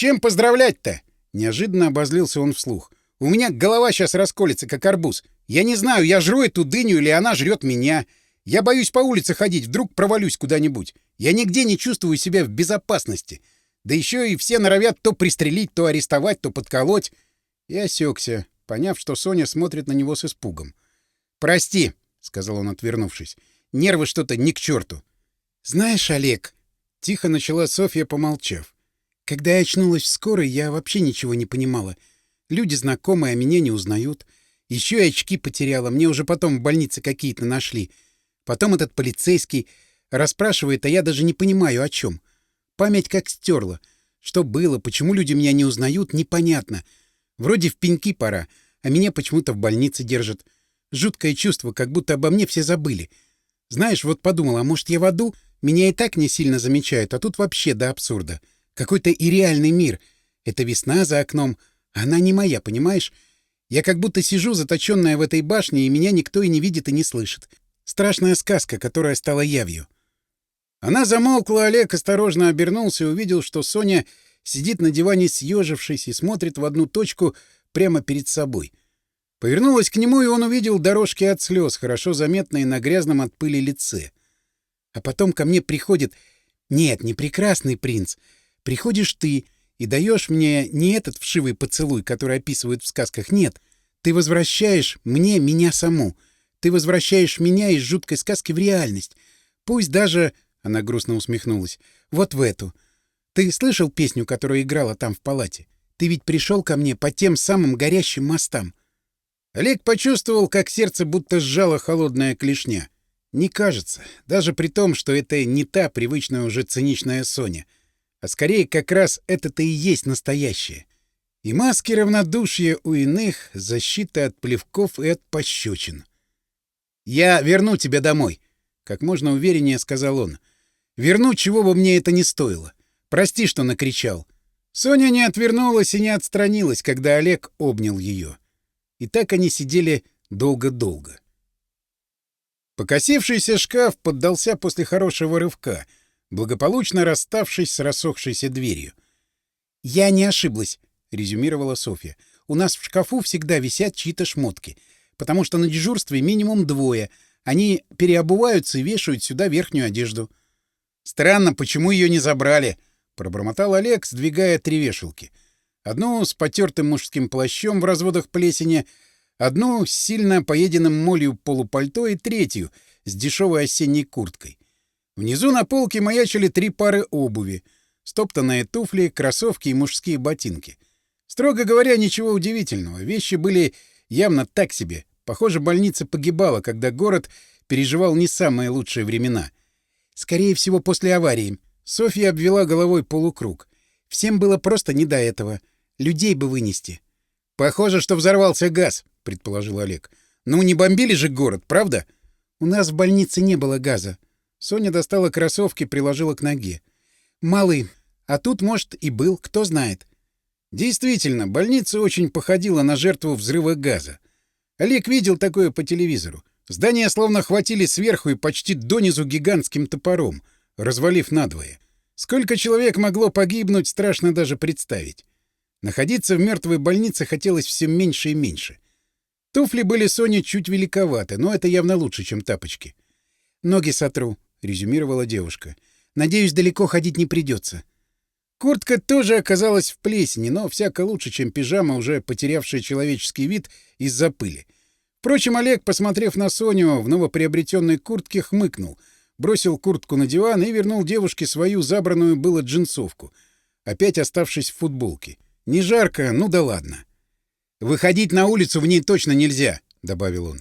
чем поздравлять-то?» Неожиданно обозлился он вслух. «У меня голова сейчас расколется, как арбуз. Я не знаю, я жру эту дыню или она жрет меня. Я боюсь по улице ходить, вдруг провалюсь куда-нибудь. Я нигде не чувствую себя в безопасности. Да еще и все норовят то пристрелить, то арестовать, то подколоть». И осекся, поняв, что Соня смотрит на него с испугом. «Прости», — сказал он, отвернувшись. «Нервы что-то ни не к черту». «Знаешь, Олег...» — тихо начала Софья, помолчав. Когда я очнулась в скорой, я вообще ничего не понимала. Люди знакомые, а меня не узнают. Еще и очки потеряла, мне уже потом в больнице какие-то нашли. Потом этот полицейский расспрашивает, а я даже не понимаю, о чем. Память как стерла. Что было, почему люди меня не узнают, непонятно. Вроде в пеньки пора, а меня почему-то в больнице держат. Жуткое чувство, как будто обо мне все забыли. Знаешь, вот подумала, а может, я в аду? Меня и так не сильно замечают, а тут вообще до абсурда какой-то и реальный мир. Это весна за окном. Она не моя, понимаешь? Я как будто сижу, заточенная в этой башне, и меня никто и не видит, и не слышит. Страшная сказка, которая стала явью. Она замолкла, Олег осторожно обернулся и увидел, что Соня сидит на диване съежившись и смотрит в одну точку прямо перед собой. Повернулась к нему, и он увидел дорожки от слез, хорошо заметные на грязном от пыли лице. А потом ко мне приходит... Нет, не прекрасный принц, Приходишь ты и даешь мне не этот вшивый поцелуй, который описывают в сказках, нет. Ты возвращаешь мне меня саму. Ты возвращаешь меня из жуткой сказки в реальность. Пусть даже... — она грустно усмехнулась. — Вот в эту. Ты слышал песню, которую играла там в палате? Ты ведь пришел ко мне по тем самым горящим мостам. Олег почувствовал, как сердце будто сжало холодная клешня. Не кажется, даже при том, что это не та привычная уже циничная Соня — а скорее как раз это-то и есть настоящее. И маски равнодушия у иных, защита от плевков и от пощечин. «Я верну тебя домой», — как можно увереннее сказал он. «Верну, чего бы мне это ни стоило. Прости, что накричал». Соня не отвернулась и не отстранилась, когда Олег обнял ее. И так они сидели долго-долго. Покосившийся шкаф поддался после хорошего рывка — благополучно расставшись с рассохшейся дверью. «Я не ошиблась», — резюмировала Софья. «У нас в шкафу всегда висят чьи-то шмотки, потому что на дежурстве минимум двое. Они переобуваются и вешают сюда верхнюю одежду». «Странно, почему ее не забрали?» — пробормотал Олег, сдвигая три вешалки. Одну с потертым мужским плащом в разводах плесени, одну с сильно поеденным молью полупальто и третью с дешевой осенней курткой. Внизу на полке маячили три пары обуви — стоптанные туфли, кроссовки и мужские ботинки. Строго говоря, ничего удивительного. Вещи были явно так себе. Похоже, больница погибала, когда город переживал не самые лучшие времена. Скорее всего, после аварии. Софья обвела головой полукруг. Всем было просто не до этого. Людей бы вынести. — Похоже, что взорвался газ, — предположил Олег. — Ну, не бомбили же город, правда? — У нас в больнице не было газа, Соня достала кроссовки, приложила к ноге. «Малый, а тут, может, и был, кто знает». Действительно, больница очень походила на жертву взрыва газа. Олег видел такое по телевизору. Здание словно хватили сверху и почти донизу гигантским топором, развалив надвое. Сколько человек могло погибнуть, страшно даже представить. Находиться в мертвой больнице хотелось все меньше и меньше. Туфли были Соне чуть великоваты, но это явно лучше, чем тапочки. «Ноги сотру», — резюмировала девушка. «Надеюсь, далеко ходить не придется». Куртка тоже оказалась в плесени, но всяко лучше, чем пижама, уже потерявшая человеческий вид из-за пыли. Впрочем, Олег, посмотрев на Соню в новоприобретенной куртке, хмыкнул, бросил куртку на диван и вернул девушке свою забранную было джинсовку, опять оставшись в футболке. «Не жарко, ну да ладно». «Выходить на улицу в ней точно нельзя», — добавил он.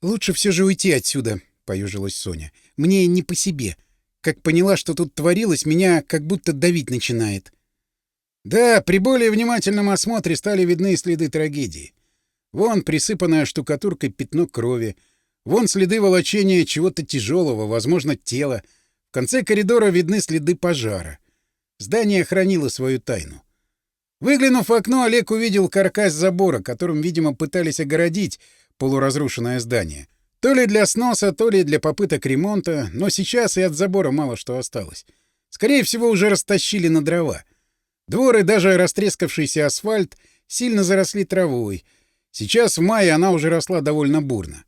«Лучше все же уйти отсюда», — поюжилась Соня. Мне не по себе. Как поняла, что тут творилось, меня как будто давить начинает. Да, при более внимательном осмотре стали видны следы трагедии. Вон присыпанное штукатуркой пятно крови. Вон следы волочения чего-то тяжелого, возможно, тела. В конце коридора видны следы пожара. Здание хранило свою тайну. Выглянув в окно, Олег увидел каркас забора, которым, видимо, пытались огородить полуразрушенное здание. То ли для сноса, то ли для попыток ремонта, но сейчас и от забора мало что осталось. Скорее всего, уже растащили на дрова. Дворы даже растрескавшийся асфальт сильно заросли травой. Сейчас в мае она уже росла довольно бурно.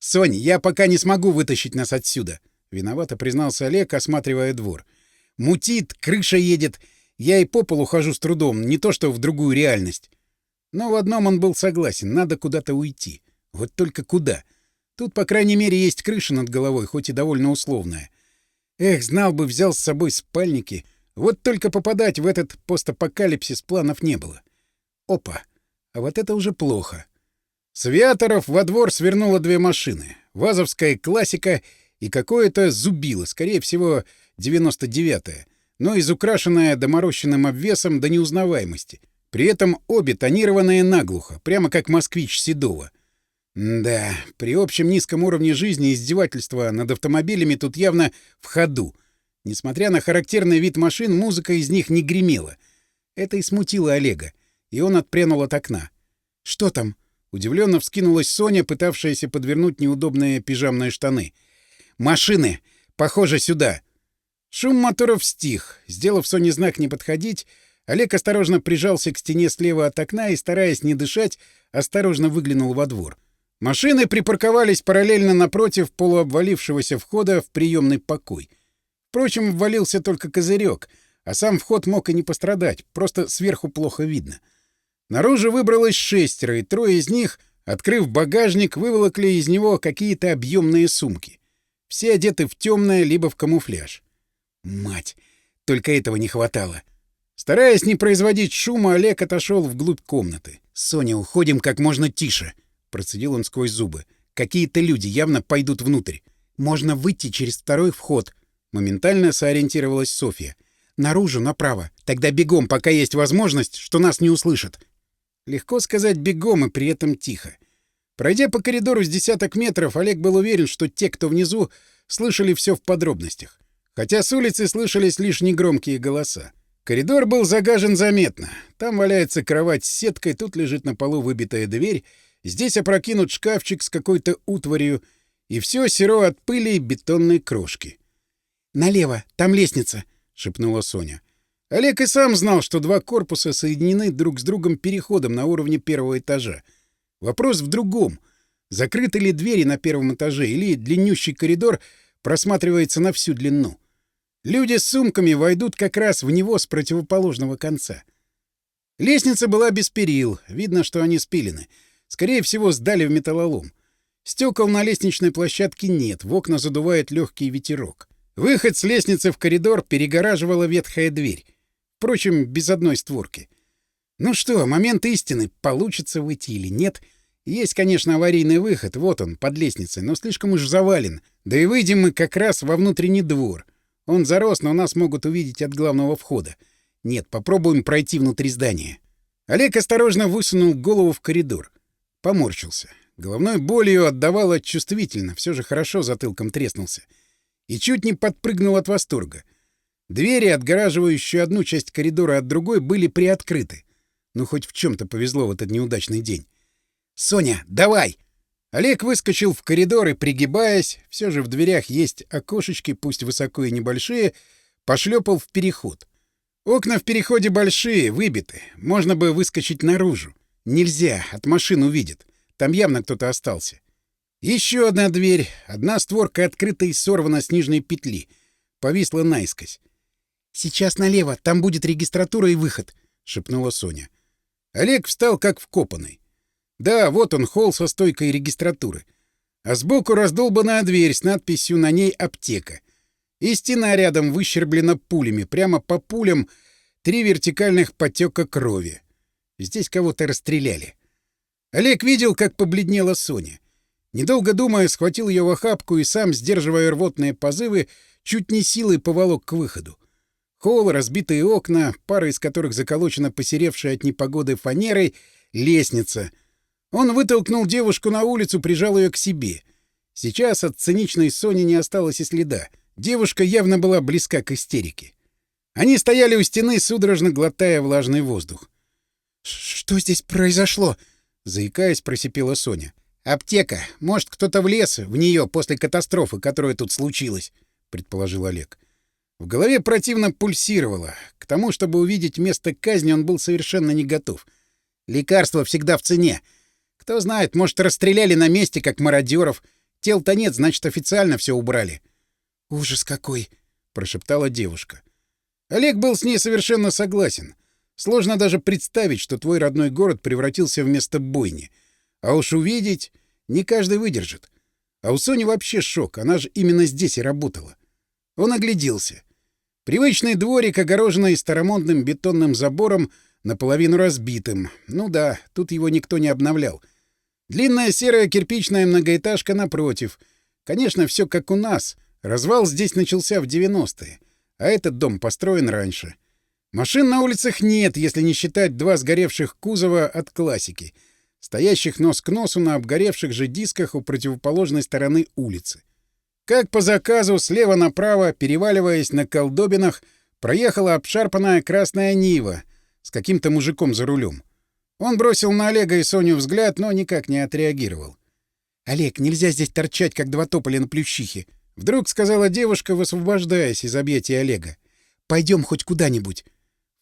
«Соня, я пока не смогу вытащить нас отсюда», — виновато признался Олег, осматривая двор. «Мутит, крыша едет. Я и по полу хожу с трудом, не то что в другую реальность». Но в одном он был согласен — надо куда-то уйти. Вот только куда? — Тут, по крайней мере, есть крыша над головой, хоть и довольно условная. Эх, знал бы, взял с собой спальники. Вот только попадать в этот постапокалипсис планов не было. Опа! А вот это уже плохо. Святоров во двор свернуло две машины. Вазовская классика и какое-то зубило, скорее всего, 99-е, но изукрашенное доморощенным обвесом до неузнаваемости. При этом обе тонированные наглухо, прямо как москвич Седова — да, при общем низком уровне жизни издевательства над автомобилями тут явно в ходу. Несмотря на характерный вид машин, музыка из них не гремела. Это и смутило Олега, и он отпрянул от окна. «Что там?» — удивленно вскинулась Соня, пытавшаяся подвернуть неудобные пижамные штаны. «Машины! Похоже, сюда!» Шум моторов стих. Сделав Соне знак «не подходить», Олег осторожно прижался к стене слева от окна и, стараясь не дышать, осторожно выглянул во двор. Машины припарковались параллельно напротив полуобвалившегося входа в приемный покой. Впрочем, ввалился только козырек, а сам вход мог и не пострадать, просто сверху плохо видно. Наружу выбралось шестеро, и трое из них, открыв багажник, выволокли из него какие-то объемные сумки. Все одеты в темное либо в камуфляж. Мать! Только этого не хватало. Стараясь не производить шума, Олег отошел вглубь комнаты. «Соня, уходим как можно тише!» процедил он сквозь зубы. «Какие-то люди явно пойдут внутрь. Можно выйти через второй вход». Моментально сориентировалась Софья. «Наружу, направо. Тогда бегом, пока есть возможность, что нас не услышат». Легко сказать «бегом» и при этом тихо. Пройдя по коридору с десяток метров, Олег был уверен, что те, кто внизу, слышали все в подробностях. Хотя с улицы слышались лишь негромкие голоса. Коридор был загажен заметно. Там валяется кровать с сеткой, тут лежит на полу выбитая дверь — Здесь опрокинут шкафчик с какой-то утварью, и все серо от пыли и бетонной крошки. «Налево, там лестница», — шепнула Соня. Олег и сам знал, что два корпуса соединены друг с другом переходом на уровне первого этажа. Вопрос в другом. Закрыты ли двери на первом этаже, или длиннющий коридор просматривается на всю длину? Люди с сумками войдут как раз в него с противоположного конца. Лестница была без перил, видно, что они спилены — Скорее всего, сдали в металлолом. Стекол на лестничной площадке нет, в окна задувает легкий ветерок. Выход с лестницы в коридор перегораживала ветхая дверь. Впрочем, без одной створки. Ну что, момент истины, получится выйти или нет. Есть, конечно, аварийный выход, вот он, под лестницей, но слишком уж завален. Да и выйдем мы как раз во внутренний двор. Он зарос, но нас могут увидеть от главного входа. Нет, попробуем пройти внутри здания. Олег осторожно высунул голову в коридор. Поморщился. Головной болью отдавало чувствительно, все же хорошо затылком треснулся. И чуть не подпрыгнул от восторга. Двери, отгораживающие одну часть коридора от другой, были приоткрыты. Ну, хоть в чем-то повезло в этот неудачный день. «Соня, давай!» Олег выскочил в коридор и, пригибаясь, все же в дверях есть окошечки, пусть высоко и небольшие, пошлепал в переход. Окна в переходе большие, выбиты, можно бы выскочить наружу. Нельзя, от машин увидит. Там явно кто-то остался. Еще одна дверь. Одна створка открыта и сорвана с нижней петли. Повисла наискось. «Сейчас налево, там будет регистратура и выход», — шепнула Соня. Олег встал как вкопанный. Да, вот он, холл со стойкой регистратуры. А сбоку раздолбанная дверь с надписью на ней «Аптека». И стена рядом выщерблена пулями, прямо по пулям три вертикальных потека крови. Здесь кого-то расстреляли. Олег видел, как побледнела Соня. Недолго думая, схватил ее в охапку и сам, сдерживая рвотные позывы, чуть не силой поволок к выходу. Холл, разбитые окна, пара из которых заколочена посеревшая от непогоды фанерой, лестница. Он вытолкнул девушку на улицу, прижал ее к себе. Сейчас от циничной Сони не осталось и следа. Девушка явно была близка к истерике. Они стояли у стены, судорожно глотая влажный воздух. «Что здесь произошло?» — заикаясь, просипела Соня. «Аптека. Может, кто-то влез в нее после катастрофы, которая тут случилась», — предположил Олег. В голове противно пульсировало. К тому, чтобы увидеть место казни, он был совершенно не готов. Лекарство всегда в цене. Кто знает, может, расстреляли на месте, как мародеров. Тел-то нет, значит, официально все убрали. «Ужас какой!» — прошептала девушка. Олег был с ней совершенно согласен. Сложно даже представить, что твой родной город превратился в место бойни. А уж увидеть не каждый выдержит. А у Сони вообще шок, она же именно здесь и работала. Он огляделся. Привычный дворик, огороженный старомодным бетонным забором, наполовину разбитым. Ну да, тут его никто не обновлял. Длинная серая кирпичная многоэтажка напротив. Конечно, все как у нас. Развал здесь начался в 90-е, а этот дом построен раньше. — Машин на улицах нет, если не считать два сгоревших кузова от классики, стоящих нос к носу на обгоревших же дисках у противоположной стороны улицы. Как по заказу, слева направо, переваливаясь на колдобинах, проехала обшарпанная красная Нива с каким-то мужиком за рулем. Он бросил на Олега и Соню взгляд, но никак не отреагировал. «Олег, нельзя здесь торчать, как два тополя на плющихе», — вдруг сказала девушка, высвобождаясь из объятий Олега. «Пойдем хоть куда-нибудь.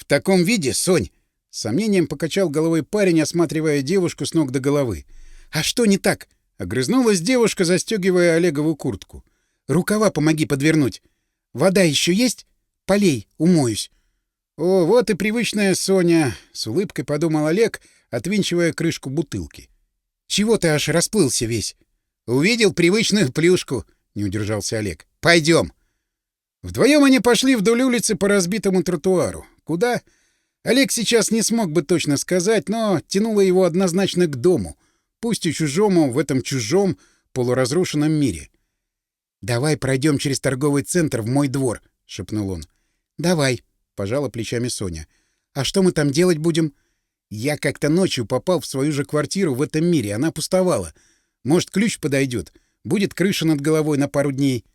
В таком виде, Сонь, сомнением покачал головой парень, осматривая девушку с ног до головы. А что не так? огрызнулась девушка, застегивая Олегову куртку. Рукава помоги подвернуть. Вода еще есть? Полей, умоюсь. О, вот и привычная Соня, с улыбкой подумал Олег, отвинчивая крышку бутылки. Чего ты аж расплылся весь? Увидел привычную плюшку, не удержался Олег. Пойдем. Вдвоем они пошли вдоль улицы по разбитому тротуару куда, Олег сейчас не смог бы точно сказать, но тянуло его однозначно к дому, пусть и чужому в этом чужом полуразрушенном мире. «Давай пройдем через торговый центр в мой двор», — шепнул он. «Давай», — пожала плечами Соня. «А что мы там делать будем?» «Я как-то ночью попал в свою же квартиру в этом мире, она пустовала. Может, ключ подойдет. Будет крыша над головой на пару дней».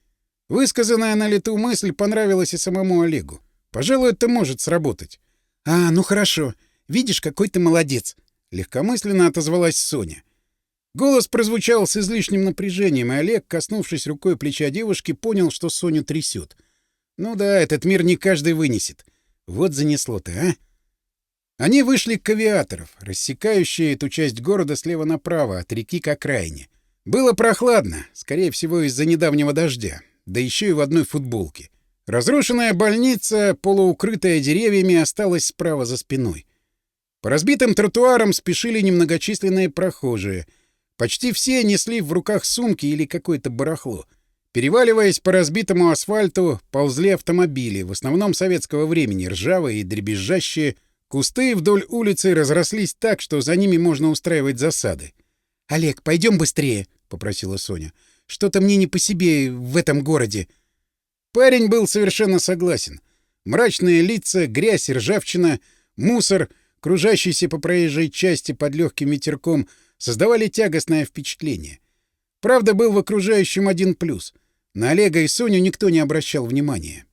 Высказанная на лету мысль понравилась и самому Олегу. Пожалуй, это может сработать. — А, ну хорошо. Видишь, какой ты молодец. Легкомысленно отозвалась Соня. Голос прозвучал с излишним напряжением, и Олег, коснувшись рукой плеча девушки, понял, что Соню трясет. Ну да, этот мир не каждый вынесет. Вот занесло-то, а? Они вышли к авиаторов, рассекающие эту часть города слева направо, от реки к окраине. Было прохладно, скорее всего, из-за недавнего дождя, да еще и в одной футболке. Разрушенная больница, полуукрытая деревьями, осталась справа за спиной. По разбитым тротуарам спешили немногочисленные прохожие. Почти все несли в руках сумки или какое-то барахло. Переваливаясь по разбитому асфальту, ползли автомобили, в основном советского времени, ржавые и дребезжащие. Кусты вдоль улицы разрослись так, что за ними можно устраивать засады. «Олег, пойдем быстрее», — попросила Соня. «Что-то мне не по себе в этом городе. Парень был совершенно согласен. Мрачные лица, грязь, ржавчина, мусор, кружащийся по проезжей части под легким ветерком, создавали тягостное впечатление. Правда, был в окружающем один плюс. На Олега и Соню никто не обращал внимания.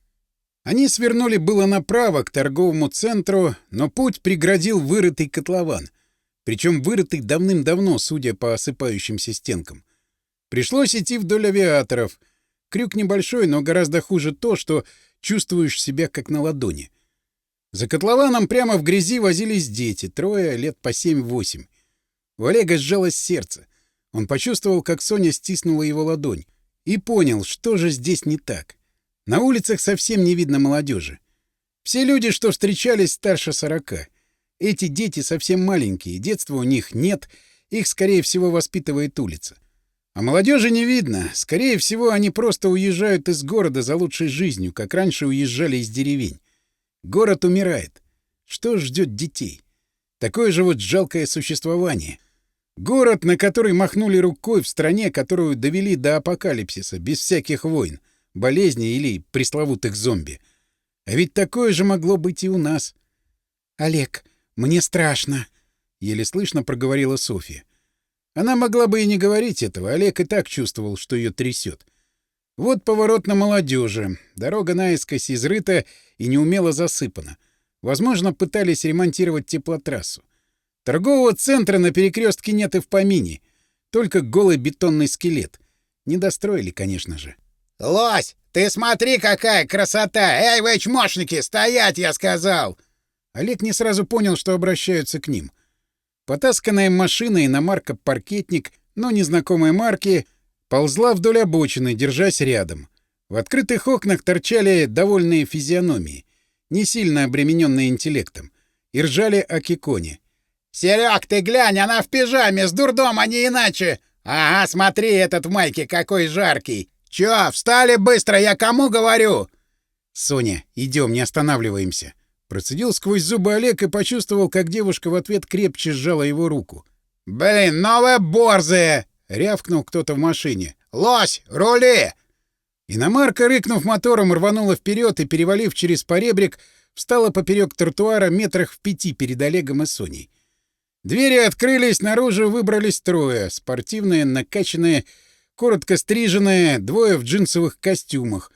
Они свернули было направо, к торговому центру, но путь преградил вырытый котлован. Причем вырытый давным-давно, судя по осыпающимся стенкам. Пришлось идти вдоль авиаторов, Крюк небольшой, но гораздо хуже то, что чувствуешь себя как на ладони. За котлованом прямо в грязи возились дети, трое лет по семь-восемь. У Олега сжалось сердце. Он почувствовал, как Соня стиснула его ладонь. И понял, что же здесь не так. На улицах совсем не видно молодежи. Все люди, что встречались, старше сорока. Эти дети совсем маленькие, детства у них нет, их, скорее всего, воспитывает улица. А молодежи не видно. Скорее всего, они просто уезжают из города за лучшей жизнью, как раньше уезжали из деревень. Город умирает. Что ждет детей? Такое же вот жалкое существование. Город, на который махнули рукой в стране, которую довели до апокалипсиса, без всяких войн, болезней или пресловутых зомби. А ведь такое же могло быть и у нас. — Олег, мне страшно, — еле слышно проговорила Софья. Она могла бы и не говорить этого, Олег и так чувствовал, что ее трясет. Вот поворот на молодежи. Дорога наискось изрыта и неумело засыпана. Возможно, пытались ремонтировать теплотрассу. Торгового центра на перекрестке нет и в помине. Только голый бетонный скелет. Не достроили, конечно же. «Лось, ты смотри, какая красота! Эй, вы чмошники, стоять, я сказал!» Олег не сразу понял, что обращаются к ним. Потасканная машина иномарка «Паркетник», но незнакомой марки, ползла вдоль обочины, держась рядом. В открытых окнах торчали довольные физиономии, не сильно обремененные интеллектом, и ржали о Киконе. «Серёг, ты глянь, она в пижаме, с дурдом, а не иначе! Ага, смотри, этот в майке какой жаркий! Чё, встали быстро, я кому говорю?» «Соня, идем, не останавливаемся!» Процедил сквозь зубы Олег и почувствовал, как девушка в ответ крепче сжала его руку. «Блин, новая борзая!» — рявкнул кто-то в машине. «Лось, рули!» Иномарка, рыкнув мотором, рванула вперед и, перевалив через поребрик, встала поперек тротуара метрах в пяти перед Олегом и Соней. Двери открылись, наружу выбрались трое — спортивные, накачанные, коротко стриженные, двое в джинсовых костюмах,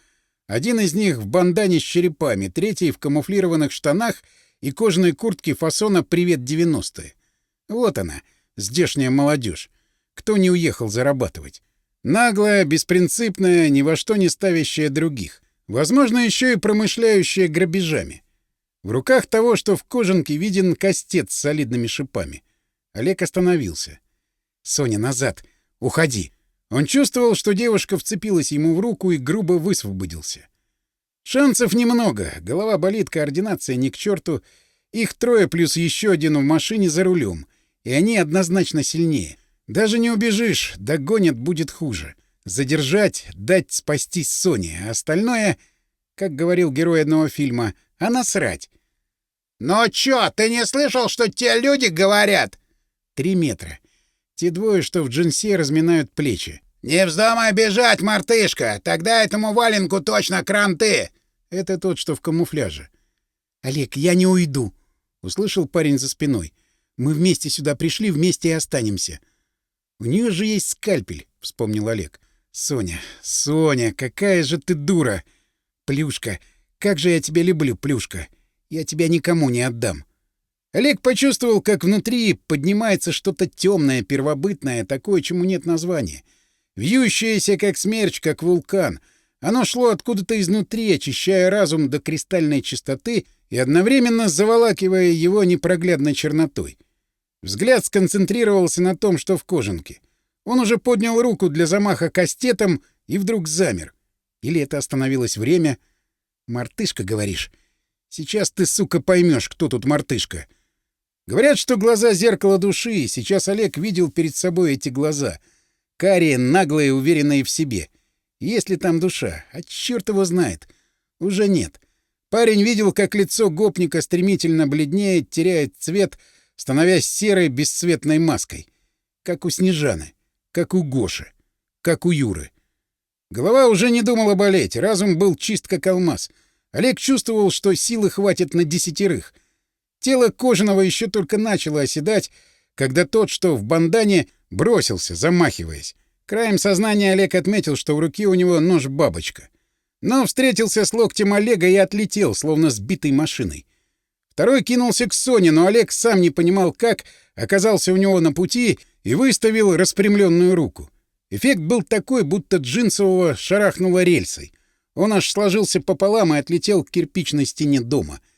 один из них в бандане с черепами, третий в камуфлированных штанах и кожаной куртке фасона «Привет 90-е». Вот она, здешняя молодежь. Кто не уехал зарабатывать? Наглая, беспринципная, ни во что не ставящая других. Возможно, еще и промышляющая грабежами. В руках того, что в кожанке, виден костец с солидными шипами. Олег остановился. — Соня, назад! Уходи! — он чувствовал, что девушка вцепилась ему в руку и грубо высвободился. Шансов немного, голова болит, координация ни к черту. Их трое плюс еще один в машине за рулем, и они однозначно сильнее. Даже не убежишь, догонят будет хуже. Задержать, дать спастись Соне, а остальное, как говорил герой одного фильма, а насрать. Но чё, ты не слышал, что те люди говорят?» Три метра. Те двое, что в джинсе, разминают плечи. «Не вздумай бежать, мартышка! Тогда этому валенку точно кранты!» Это тот, что в камуфляже. «Олег, я не уйду!» — услышал парень за спиной. «Мы вместе сюда пришли, вместе и останемся». «У нее же есть скальпель», — вспомнил Олег. «Соня, Соня, какая же ты дура! Плюшка, как же я тебя люблю, Плюшка! Я тебя никому не отдам. Олег почувствовал, как внутри поднимается что-то темное, первобытное, такое, чему нет названия. Вьющееся, как смерч, как вулкан. Оно шло откуда-то изнутри, очищая разум до кристальной чистоты и одновременно заволакивая его непроглядной чернотой. Взгляд сконцентрировался на том, что в кожанке. Он уже поднял руку для замаха кастетом и вдруг замер. Или это остановилось время? «Мартышка, говоришь?» «Сейчас ты, сука, поймешь, кто тут мартышка!» Говорят, что глаза — зеркало души, и сейчас Олег видел перед собой эти глаза. Карие, наглые, уверенные в себе. Есть ли там душа? А черт его знает. Уже нет. Парень видел, как лицо гопника стремительно бледнеет, теряет цвет, становясь серой бесцветной маской. Как у Снежаны, как у Гоши, как у Юры. Голова уже не думала болеть, разум был чист как алмаз. Олег чувствовал, что силы хватит на десятерых — Тело Кожаного еще только начало оседать, когда тот, что в бандане, бросился, замахиваясь. Краем сознания Олег отметил, что в руке у него нож-бабочка. Но встретился с локтем Олега и отлетел, словно сбитой машиной. Второй кинулся к Соне, но Олег сам не понимал, как оказался у него на пути и выставил распрямленную руку. Эффект был такой, будто джинсового шарахнуло рельсой. Он аж сложился пополам и отлетел к кирпичной стене дома —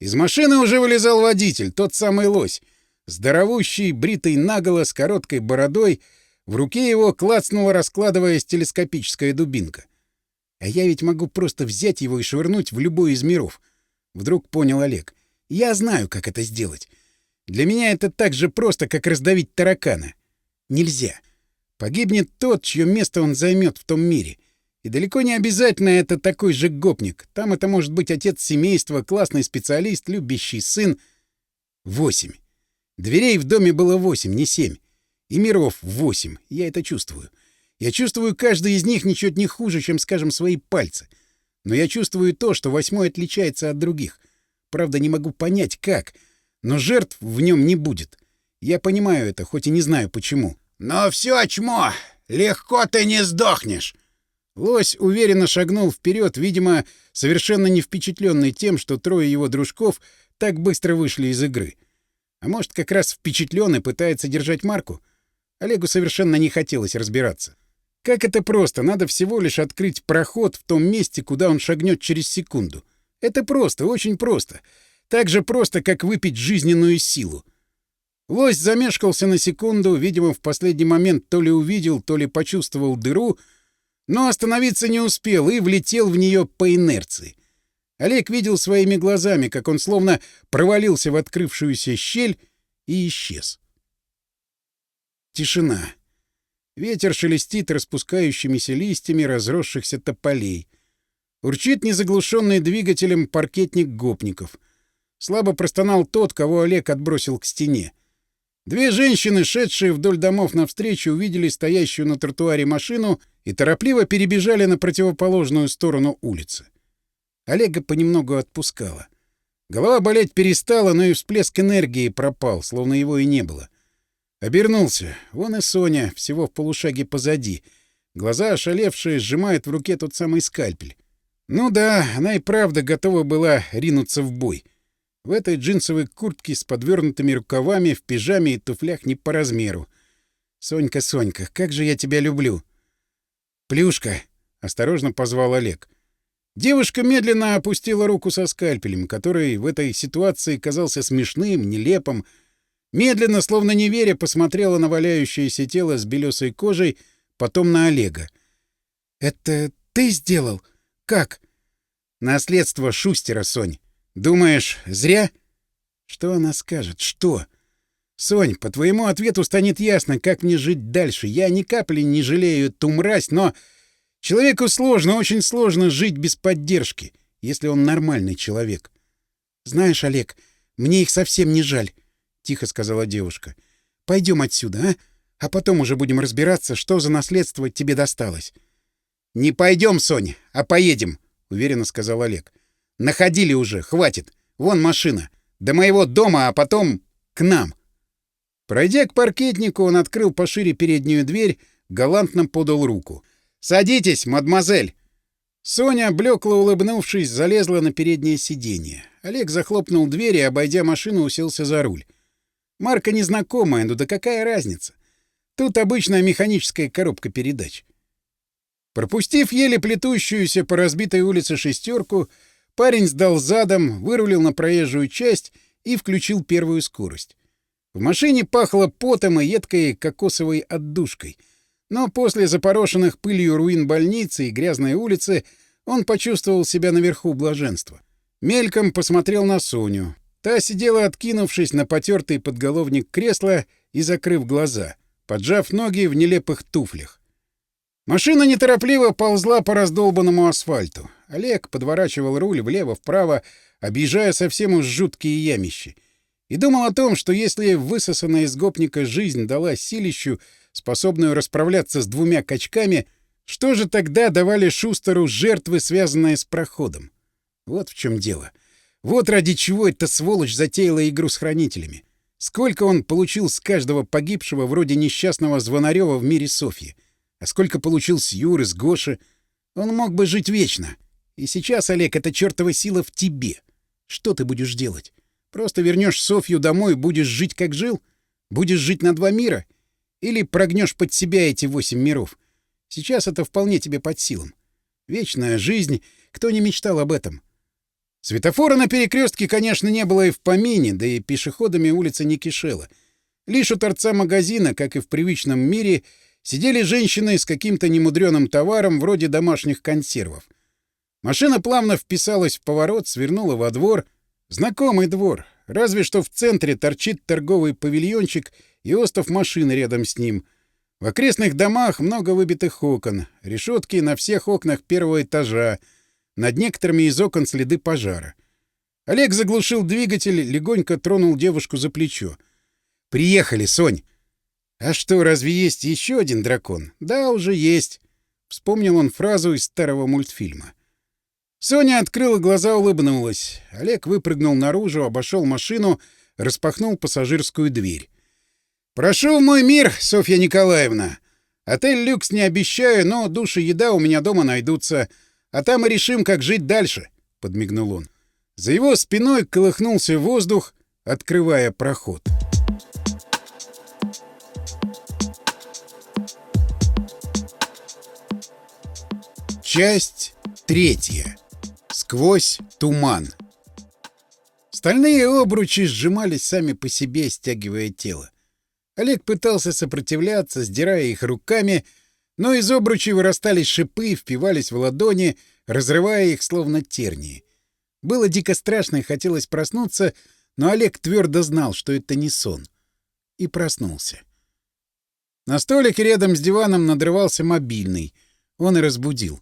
из машины уже вылезал водитель, тот самый лось. Здоровущий, бритый наголо, с короткой бородой, в руке его клацнула, раскладываясь телескопическая дубинка. А я ведь могу просто взять его и швырнуть в любой из миров. Вдруг понял Олег. Я знаю, как это сделать. Для меня это так же просто, как раздавить таракана. Нельзя. Погибнет тот, чье место он займет в том мире. И далеко не обязательно это такой же гопник. Там это может быть отец семейства, классный специалист, любящий сын. Восемь. Дверей в доме было восемь, не семь. И миров восемь. Я это чувствую. Я чувствую, каждый из них ничуть не хуже, чем, скажем, свои пальцы. Но я чувствую то, что восьмой отличается от других. Правда, не могу понять, как. Но жертв в нем не будет. Я понимаю это, хоть и не знаю почему. «Но все чмо! Легко ты не сдохнешь!» Лось уверенно шагнул вперед, видимо, совершенно не впечатленный тем, что трое его дружков так быстро вышли из игры. А может, как раз впечатленный, пытается держать марку? Олегу совершенно не хотелось разбираться. Как это просто, надо всего лишь открыть проход в том месте, куда он шагнет через секунду. Это просто, очень просто. Так же просто, как выпить жизненную силу. Лось замешкался на секунду, видимо, в последний момент то ли увидел, то ли почувствовал дыру — но остановиться не успел и влетел в нее по инерции. Олег видел своими глазами, как он словно провалился в открывшуюся щель и исчез. Тишина. Ветер шелестит распускающимися листьями разросшихся тополей. Урчит незаглушенный двигателем паркетник гопников. Слабо простонал тот, кого Олег отбросил к стене. Две женщины, шедшие вдоль домов навстречу, увидели стоящую на тротуаре машину и торопливо перебежали на противоположную сторону улицы. Олега понемногу отпускало. Голова болеть перестала, но и всплеск энергии пропал, словно его и не было. Обернулся. Вон и Соня, всего в полушаге позади. Глаза ошалевшие сжимает в руке тот самый скальпель. Ну да, она и правда готова была ринуться в бой — в этой джинсовой куртке с подвернутыми рукавами, в пижаме и туфлях не по размеру. «Сонька, Сонька, как же я тебя люблю!» «Плюшка!» — осторожно позвал Олег. Девушка медленно опустила руку со скальпелем, который в этой ситуации казался смешным, нелепым. Медленно, словно не веря, посмотрела на валяющееся тело с белесой кожей, потом на Олега. «Это ты сделал? Как?» «Наследство Шустера, Сонь. «Думаешь, зря?» «Что она скажет? Что?» «Сонь, по твоему ответу станет ясно, как мне жить дальше. Я ни капли не жалею ту мразь, но человеку сложно, очень сложно жить без поддержки, если он нормальный человек». «Знаешь, Олег, мне их совсем не жаль», — тихо сказала девушка. «Пойдем отсюда, а? А потом уже будем разбираться, что за наследство тебе досталось». «Не пойдем, Соня, а поедем», — уверенно сказал Олег. Находили уже, хватит. Вон машина. До моего дома, а потом к нам. Пройдя к паркетнику, он открыл пошире переднюю дверь, галантно подал руку. «Садитесь, мадемуазель!» Соня, блекло улыбнувшись, залезла на переднее сиденье. Олег захлопнул дверь и, обойдя машину, уселся за руль. Марка незнакомая, ну да какая разница? Тут обычная механическая коробка передач. Пропустив еле плетущуюся по разбитой улице шестерку, Парень сдал задом, вырулил на проезжую часть и включил первую скорость. В машине пахло потом и едкой кокосовой отдушкой. Но после запорошенных пылью руин больницы и грязной улицы он почувствовал себя наверху блаженства. Мельком посмотрел на Соню. Та сидела, откинувшись на потертый подголовник кресла и закрыв глаза, поджав ноги в нелепых туфлях. Машина неторопливо ползла по раздолбанному асфальту. Олег подворачивал руль влево-вправо, объезжая совсем уж жуткие ямищи. И думал о том, что если высосанная из гопника жизнь дала силищу, способную расправляться с двумя качками, что же тогда давали Шустеру жертвы, связанные с проходом? Вот в чем дело. Вот ради чего эта сволочь затеяла игру с хранителями. Сколько он получил с каждого погибшего вроде несчастного Звонарева в мире Софьи? А сколько получил с Юры, с Гоши? Он мог бы жить вечно. И сейчас, Олег, эта чертова сила в тебе. Что ты будешь делать? Просто вернешь Софью домой и будешь жить, как жил? Будешь жить на два мира? Или прогнешь под себя эти восемь миров? Сейчас это вполне тебе под силам. Вечная жизнь. Кто не мечтал об этом? Светофора на перекрестке, конечно, не было и в помине, да и пешеходами улица не кишела. Лишь у торца магазина, как и в привычном мире, сидели женщины с каким-то немудреным товаром вроде домашних консервов. Машина плавно вписалась в поворот, свернула во двор. Знакомый двор, разве что в центре торчит торговый павильончик и остов машин рядом с ним. В окрестных домах много выбитых окон, решетки на всех окнах первого этажа, над некоторыми из окон следы пожара. Олег заглушил двигатель, легонько тронул девушку за плечо. «Приехали, Сонь! «А что, разве есть еще один дракон?» «Да, уже есть», — вспомнил он фразу из старого мультфильма. Соня открыла глаза, улыбнулась. Олег выпрыгнул наружу, обошел машину, распахнул пассажирскую дверь. «Прошу в мой мир, Софья Николаевна! Отель «Люкс» не обещаю, но душ и еда у меня дома найдутся, а там и решим, как жить дальше», — подмигнул он. За его спиной колыхнулся воздух, открывая проход. «Проход». Часть третья. Сквозь туман. Стальные обручи сжимались сами по себе, стягивая тело. Олег пытался сопротивляться, сдирая их руками, но из обручей вырастали шипы, впивались в ладони, разрывая их словно тернии. Было дико страшно и хотелось проснуться, но Олег твердо знал, что это не сон. И проснулся. На столике рядом с диваном надрывался мобильный. Он и разбудил.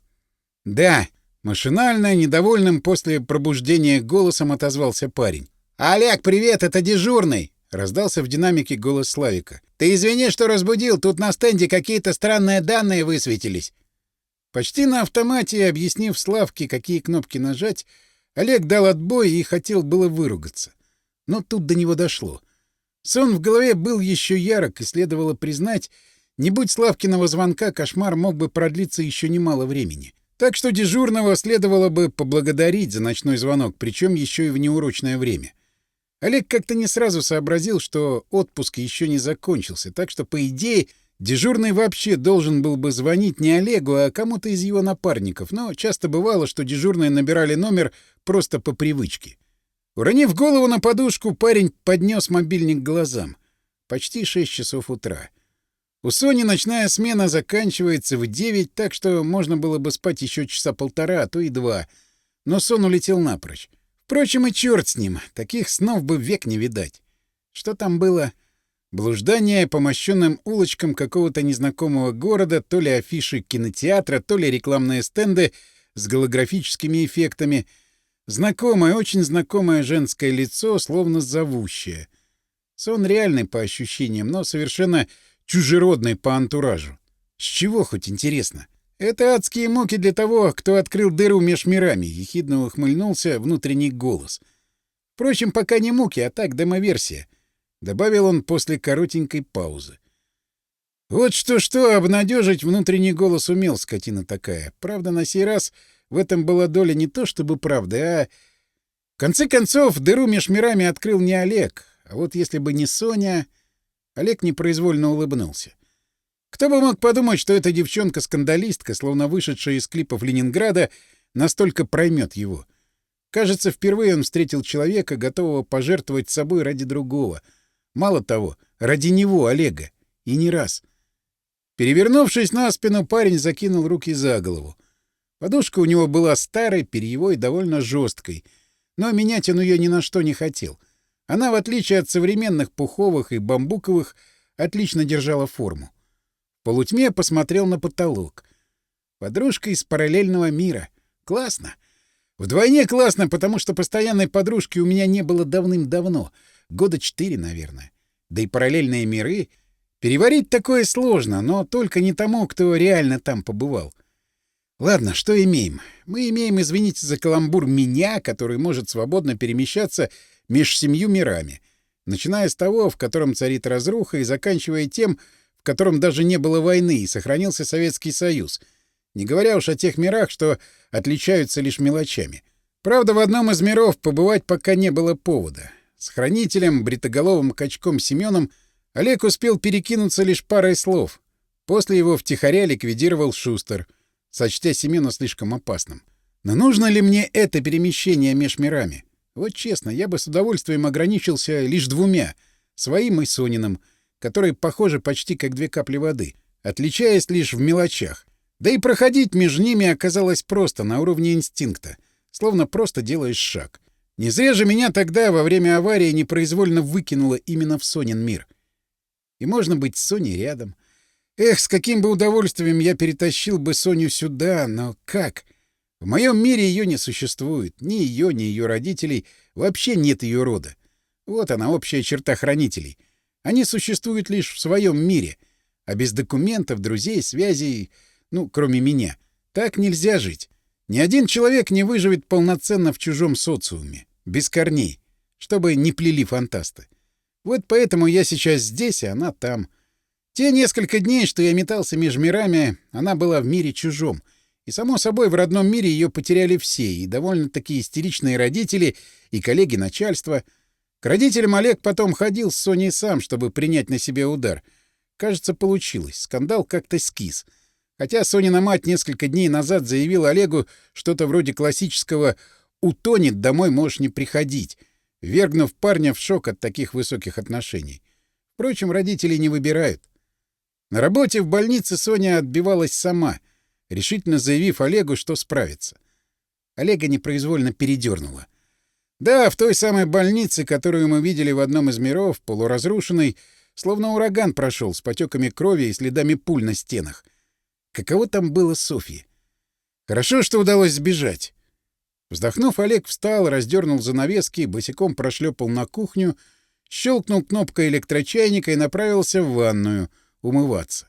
«Да», — машинально, недовольным после пробуждения голосом отозвался парень. «Олег, привет, это дежурный!» — раздался в динамике голос Славика. «Ты извини, что разбудил, тут на стенде какие-то странные данные высветились». Почти на автомате, объяснив Славке, какие кнопки нажать, Олег дал отбой и хотел было выругаться. Но тут до него дошло. Сон в голове был еще ярок, и следовало признать, не будь Славкиного звонка, кошмар мог бы продлиться еще немало времени. Так что дежурного следовало бы поблагодарить за ночной звонок, причем еще и в неурочное время. Олег как-то не сразу сообразил, что отпуск еще не закончился, так что, по идее, дежурный вообще должен был бы звонить не Олегу, а кому-то из его напарников, но часто бывало, что дежурные набирали номер просто по привычке. Уронив голову на подушку, парень поднес мобильник к глазам. Почти 6 часов утра. У Сони ночная смена заканчивается в 9, так что можно было бы спать еще часа полтора, а то и два. Но сон улетел напрочь. Впрочем, и черт с ним, таких снов бы век не видать. Что там было? Блуждание по мощенным улочкам какого-то незнакомого города, то ли афиши кинотеатра, то ли рекламные стенды с голографическими эффектами. Знакомое, очень знакомое женское лицо, словно зовущее. Сон реальный по ощущениям, но совершенно чужеродный по антуражу. С чего хоть интересно? Это адские муки для того, кто открыл дыру меж мирами, — ехидно ухмыльнулся внутренний голос. Впрочем, пока не муки, а так демоверсия, — добавил он после коротенькой паузы. Вот что-что, обнадежить внутренний голос умел, скотина такая. Правда, на сей раз в этом была доля не то чтобы правды, а... В конце концов, дыру меж мирами открыл не Олег, а вот если бы не Соня... Олег непроизвольно улыбнулся. Кто бы мог подумать, что эта девчонка-скандалистка, словно вышедшая из клипов Ленинграда, настолько проймет его. Кажется, впервые он встретил человека, готового пожертвовать собой ради другого. Мало того, ради него, Олега. И не раз. Перевернувшись на спину, парень закинул руки за голову. Подушка у него была старой, перьевой, довольно жесткой. Но менять он ее ни на что не хотел. Она, в отличие от современных пуховых и бамбуковых, отлично держала форму. В полутьме посмотрел на потолок. Подружка из параллельного мира. Классно. Вдвойне классно, потому что постоянной подружки у меня не было давным-давно. Года четыре, наверное. Да и параллельные миры... Переварить такое сложно, но только не тому, кто реально там побывал. Ладно, что имеем? Мы имеем, извините за каламбур, меня, который может свободно перемещаться меж семью мирами, начиная с того, в котором царит разруха, и заканчивая тем, в котором даже не было войны и сохранился Советский Союз, не говоря уж о тех мирах, что отличаются лишь мелочами. Правда, в одном из миров побывать пока не было повода. С хранителем, бритоголовым качком Семеном Олег успел перекинуться лишь парой слов. После его втихаря ликвидировал Шустер, сочтя Семена слишком опасным. Но нужно ли мне это перемещение меж мирами? Вот честно, я бы с удовольствием ограничился лишь двумя — своим и Сониным, которые похожи почти как две капли воды, отличаясь лишь в мелочах. Да и проходить между ними оказалось просто, на уровне инстинкта, словно просто делаешь шаг. Не зря же меня тогда во время аварии непроизвольно выкинуло именно в Сонин мир. И можно быть с Соней рядом. Эх, с каким бы удовольствием я перетащил бы Соню сюда, но как? — в моем мире ее не существует. Ни ее, ни ее родителей. Вообще нет ее рода. Вот она, общая черта хранителей. Они существуют лишь в своем мире. А без документов, друзей, связей, ну, кроме меня. Так нельзя жить. Ни один человек не выживет полноценно в чужом социуме. Без корней. Чтобы не плели фантасты. Вот поэтому я сейчас здесь, а она там. Те несколько дней, что я метался между мирами, она была в мире чужом — и, само собой, в родном мире ее потеряли все, и довольно-таки истеричные родители, и коллеги начальства. К родителям Олег потом ходил с Соней сам, чтобы принять на себе удар. Кажется, получилось. Скандал как-то скис. Хотя Сонина мать несколько дней назад заявила Олегу что-то вроде классического «утонет, домой можешь не приходить», вергнув парня в шок от таких высоких отношений. Впрочем, родители не выбирают. На работе в больнице Соня отбивалась сама — решительно заявив Олегу, что справится. Олега непроизвольно передернуло. Да, в той самой больнице, которую мы видели в одном из миров, полуразрушенной, словно ураган прошел с потеками крови и следами пуль на стенах. Каково там было Софье? Хорошо, что удалось сбежать. Вздохнув, Олег встал, раздернул занавески, босиком прошлепал на кухню, щелкнул кнопкой электрочайника и направился в ванную умываться.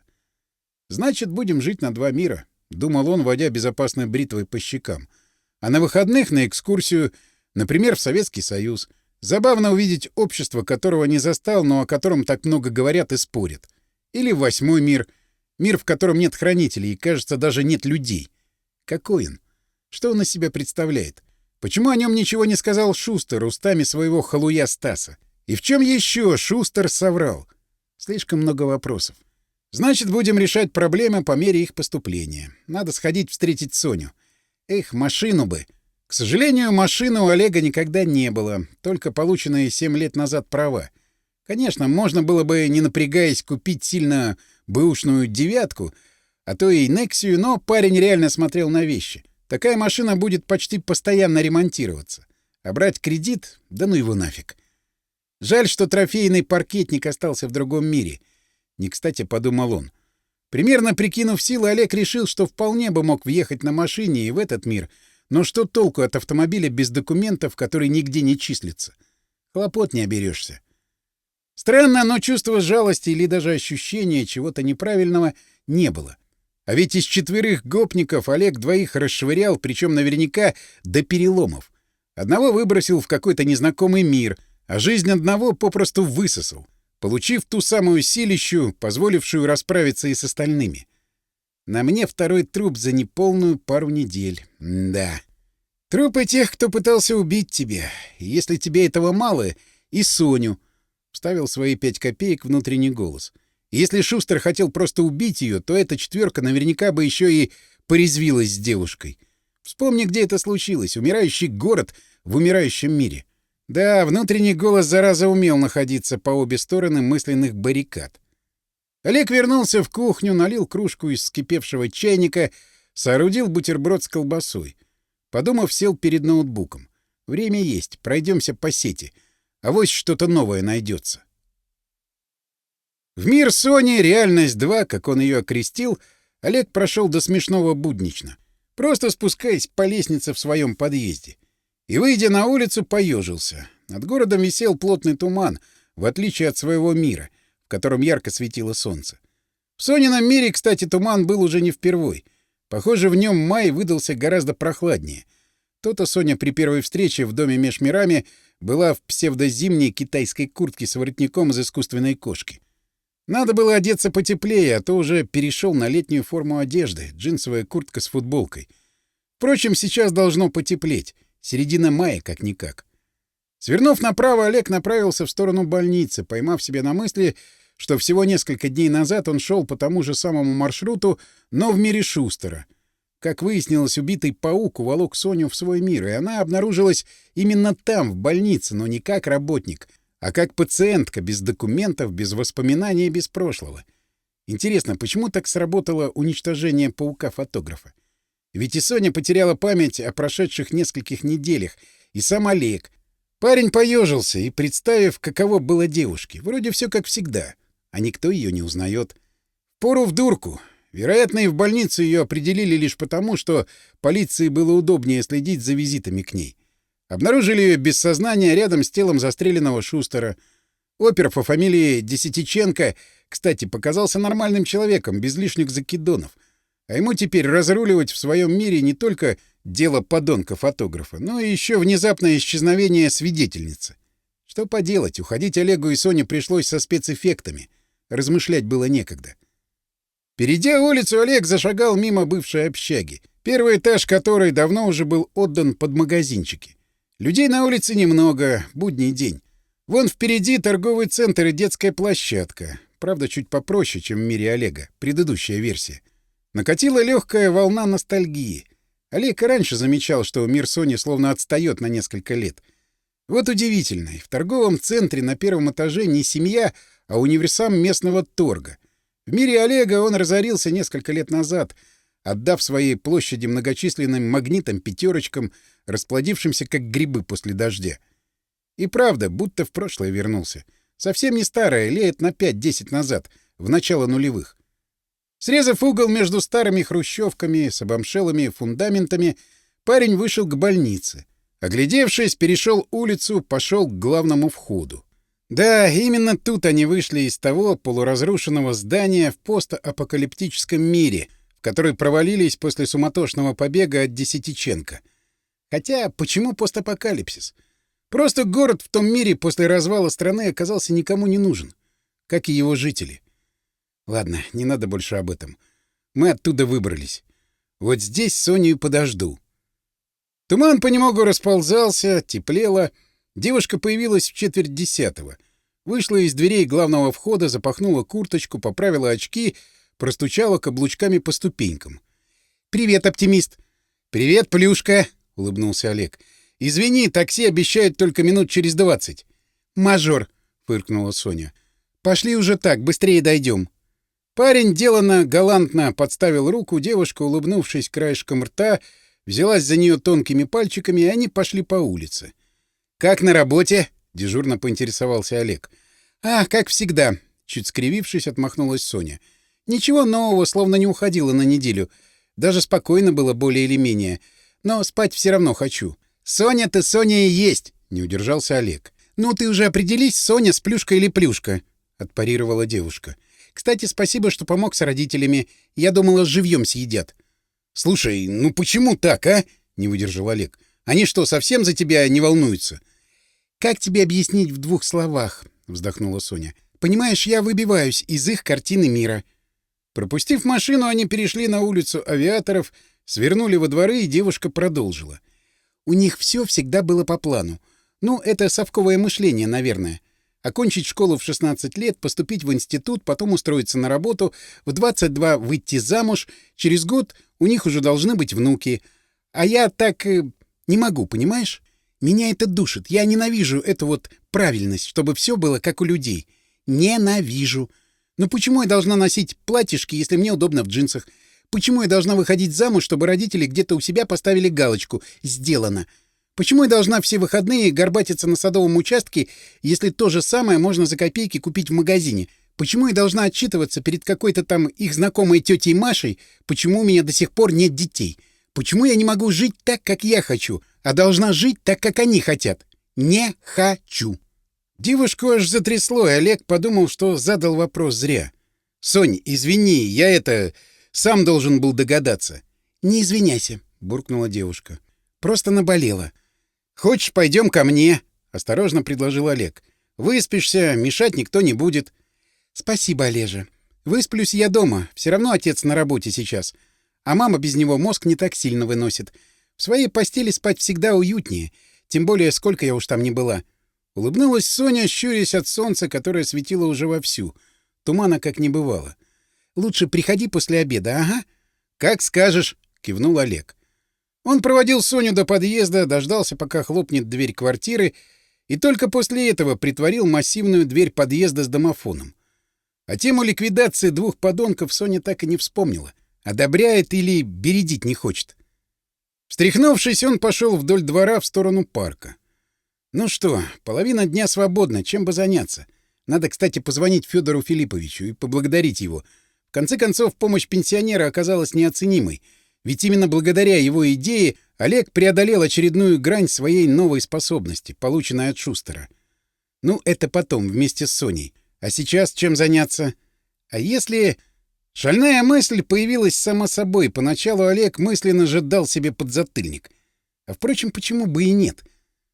Значит, будем жить на два мира. — думал он, водя безопасной бритвой по щекам. «А на выходных на экскурсию, например, в Советский Союз. Забавно увидеть общество, которого не застал, но о котором так много говорят и спорят. Или восьмой мир. Мир, в котором нет хранителей и, кажется, даже нет людей. Какой он? Что он из себя представляет? Почему о нем ничего не сказал Шустер устами своего халуя Стаса? И в чем еще Шустер соврал? Слишком много вопросов. Значит, будем решать проблемы по мере их поступления. Надо сходить встретить Соню. Эх, машину бы. К сожалению, машины у Олега никогда не было, только полученные семь лет назад права. Конечно, можно было бы, не напрягаясь, купить сильно бэушную «девятку», а то и «Нексию», но парень реально смотрел на вещи. Такая машина будет почти постоянно ремонтироваться. А брать кредит? Да ну его нафиг. Жаль, что трофейный паркетник остался в другом мире — не кстати, подумал он. Примерно прикинув силы, Олег решил, что вполне бы мог въехать на машине и в этот мир, но что толку от автомобиля без документов, который нигде не числится? Хлопот не оберешься. Странно, но чувство жалости или даже ощущения чего-то неправильного не было. А ведь из четверых гопников Олег двоих расшвырял, причем наверняка до переломов. Одного выбросил в какой-то незнакомый мир, а жизнь одного попросту высосал получив ту самую силищу, позволившую расправиться и с остальными. На мне второй труп за неполную пару недель. М да. Трупы тех, кто пытался убить тебя. Если тебе этого мало, и Соню. Вставил свои пять копеек внутренний голос. Если Шустер хотел просто убить ее, то эта четверка наверняка бы еще и порезвилась с девушкой. Вспомни, где это случилось. Умирающий город в умирающем мире. Да, внутренний голос зараза умел находиться по обе стороны мысленных баррикад. Олег вернулся в кухню, налил кружку из скипевшего чайника, соорудил бутерброд с колбасой. Подумав, сел перед ноутбуком. Время есть, пройдемся по сети. а Авось что-то новое найдется. В мир Сони «Реальность 2», как он ее окрестил, Олег прошел до смешного буднично, просто спускаясь по лестнице в своем подъезде и, выйдя на улицу, поежился. Над городом висел плотный туман, в отличие от своего мира, в котором ярко светило солнце. В Сонином мире, кстати, туман был уже не впервой. Похоже, в нем май выдался гораздо прохладнее. То-то Соня при первой встрече в доме меж мирами была в псевдозимней китайской куртке с воротником из искусственной кошки. Надо было одеться потеплее, а то уже перешел на летнюю форму одежды, джинсовая куртка с футболкой. Впрочем, сейчас должно потеплеть. Середина мая, как-никак. Свернув направо, Олег направился в сторону больницы, поймав себе на мысли, что всего несколько дней назад он шел по тому же самому маршруту, но в мире Шустера. Как выяснилось, убитый паук уволок Соню в свой мир, и она обнаружилась именно там, в больнице, но не как работник, а как пациентка, без документов, без воспоминаний без прошлого. Интересно, почему так сработало уничтожение паука-фотографа? Ведь и Соня потеряла память о прошедших нескольких неделях, и сам Олег. Парень поежился и, представив, каково было девушке, вроде все как всегда, а никто ее не узнает. Пору в дурку. Вероятно, и в больнице ее определили лишь потому, что полиции было удобнее следить за визитами к ней. Обнаружили ее без сознания рядом с телом застреленного Шустера. Опер по фамилии Десятиченко, кстати, показался нормальным человеком, без лишних закидонов — а ему теперь разруливать в своем мире не только дело подонка-фотографа, но и еще внезапное исчезновение свидетельницы. Что поделать, уходить Олегу и Соне пришлось со спецэффектами. Размышлять было некогда. Перейдя улицу, Олег зашагал мимо бывшей общаги, первый этаж которой давно уже был отдан под магазинчики. Людей на улице немного, будний день. Вон впереди торговый центр и детская площадка. Правда, чуть попроще, чем в мире Олега, предыдущая версия. Накатила легкая волна ностальгии. Олег и раньше замечал, что мир Сони словно отстает на несколько лет. Вот удивительно, в торговом центре на первом этаже не семья, а универсам местного торга. В мире Олега он разорился несколько лет назад, отдав своей площади многочисленным магнитам-пятерочкам, расплодившимся как грибы после дождя. И правда, будто в прошлое вернулся. Совсем не старое, лет на 5-10 назад, в начало нулевых. Срезав угол между старыми хрущевками с обомшелыми фундаментами, парень вышел к больнице. Оглядевшись, перешел улицу, пошел к главному входу. Да, именно тут они вышли из того полуразрушенного здания в постапокалиптическом мире, в который провалились после суматошного побега от Десятиченко. Хотя, почему постапокалипсис? Просто город в том мире после развала страны оказался никому не нужен, как и его жители. Ладно, не надо больше об этом. Мы оттуда выбрались. Вот здесь Соню подожду. Туман понемногу расползался, теплело. Девушка появилась в четверть десятого. Вышла из дверей главного входа, запахнула курточку, поправила очки, простучала каблучками по ступенькам. «Привет, оптимист!» «Привет, плюшка!» — улыбнулся Олег. «Извини, такси обещают только минут через двадцать». «Мажор!» — фыркнула Соня. «Пошли уже так, быстрее дойдем. Парень делано галантно подставил руку, девушка, улыбнувшись краешком рта, взялась за нее тонкими пальчиками, и они пошли по улице. «Как на работе?» — дежурно поинтересовался Олег. «А, как всегда», — чуть скривившись, отмахнулась Соня. «Ничего нового, словно не уходила на неделю. Даже спокойно было более или менее. Но спать все равно хочу». «Соня, ты Соня и есть!» — не удержался Олег. «Ну ты уже определись, Соня с плюшкой или плюшка?» — отпарировала девушка. — кстати, спасибо, что помог с родителями. Я думала, живьем съедят. — Слушай, ну почему так, а? — не выдержал Олег. — Они что, совсем за тебя не волнуются? — Как тебе объяснить в двух словах? — вздохнула Соня. — Понимаешь, я выбиваюсь из их картины мира. Пропустив машину, они перешли на улицу авиаторов, свернули во дворы, и девушка продолжила. — У них все всегда было по плану. Ну, это совковое мышление, наверное. — Окончить школу в 16 лет, поступить в институт, потом устроиться на работу, в 22 выйти замуж, через год у них уже должны быть внуки. А я так э, не могу, понимаешь? Меня это душит. Я ненавижу эту вот правильность, чтобы все было как у людей. Ненавижу. Но почему я должна носить платьишки, если мне удобно в джинсах? Почему я должна выходить замуж, чтобы родители где-то у себя поставили галочку «Сделано»? Почему я должна все выходные горбатиться на садовом участке, если то же самое можно за копейки купить в магазине? Почему я должна отчитываться перед какой-то там их знакомой тетей Машей, почему у меня до сих пор нет детей? Почему я не могу жить так, как я хочу, а должна жить так, как они хотят? Не хочу. Девушку аж затрясло, и Олег подумал, что задал вопрос зря. «Сонь, извини, я это... сам должен был догадаться». «Не извиняйся», — буркнула девушка. «Просто наболела. «Хочешь, пойдем ко мне?» — осторожно предложил Олег. «Выспишься, мешать никто не будет». «Спасибо, Олежа. Высплюсь я дома. Все равно отец на работе сейчас. А мама без него мозг не так сильно выносит. В своей постели спать всегда уютнее. Тем более, сколько я уж там не была». Улыбнулась Соня, щурясь от солнца, которое светило уже вовсю. Тумана как не бывало. «Лучше приходи после обеда, ага». «Как скажешь», — кивнул Олег. Он проводил Соню до подъезда, дождался, пока хлопнет дверь квартиры, и только после этого притворил массивную дверь подъезда с домофоном. А тему ликвидации двух подонков Соня так и не вспомнила. Одобряет или бередить не хочет. Встряхнувшись, он пошел вдоль двора в сторону парка. Ну что, половина дня свободна, чем бы заняться. Надо, кстати, позвонить Федору Филипповичу и поблагодарить его. В конце концов, помощь пенсионера оказалась неоценимой — ведь именно благодаря его идее Олег преодолел очередную грань своей новой способности, полученной от Шустера. Ну, это потом, вместе с Соней. А сейчас чем заняться? А если... Шальная мысль появилась сама собой. Поначалу Олег мысленно же дал себе подзатыльник. А впрочем, почему бы и нет?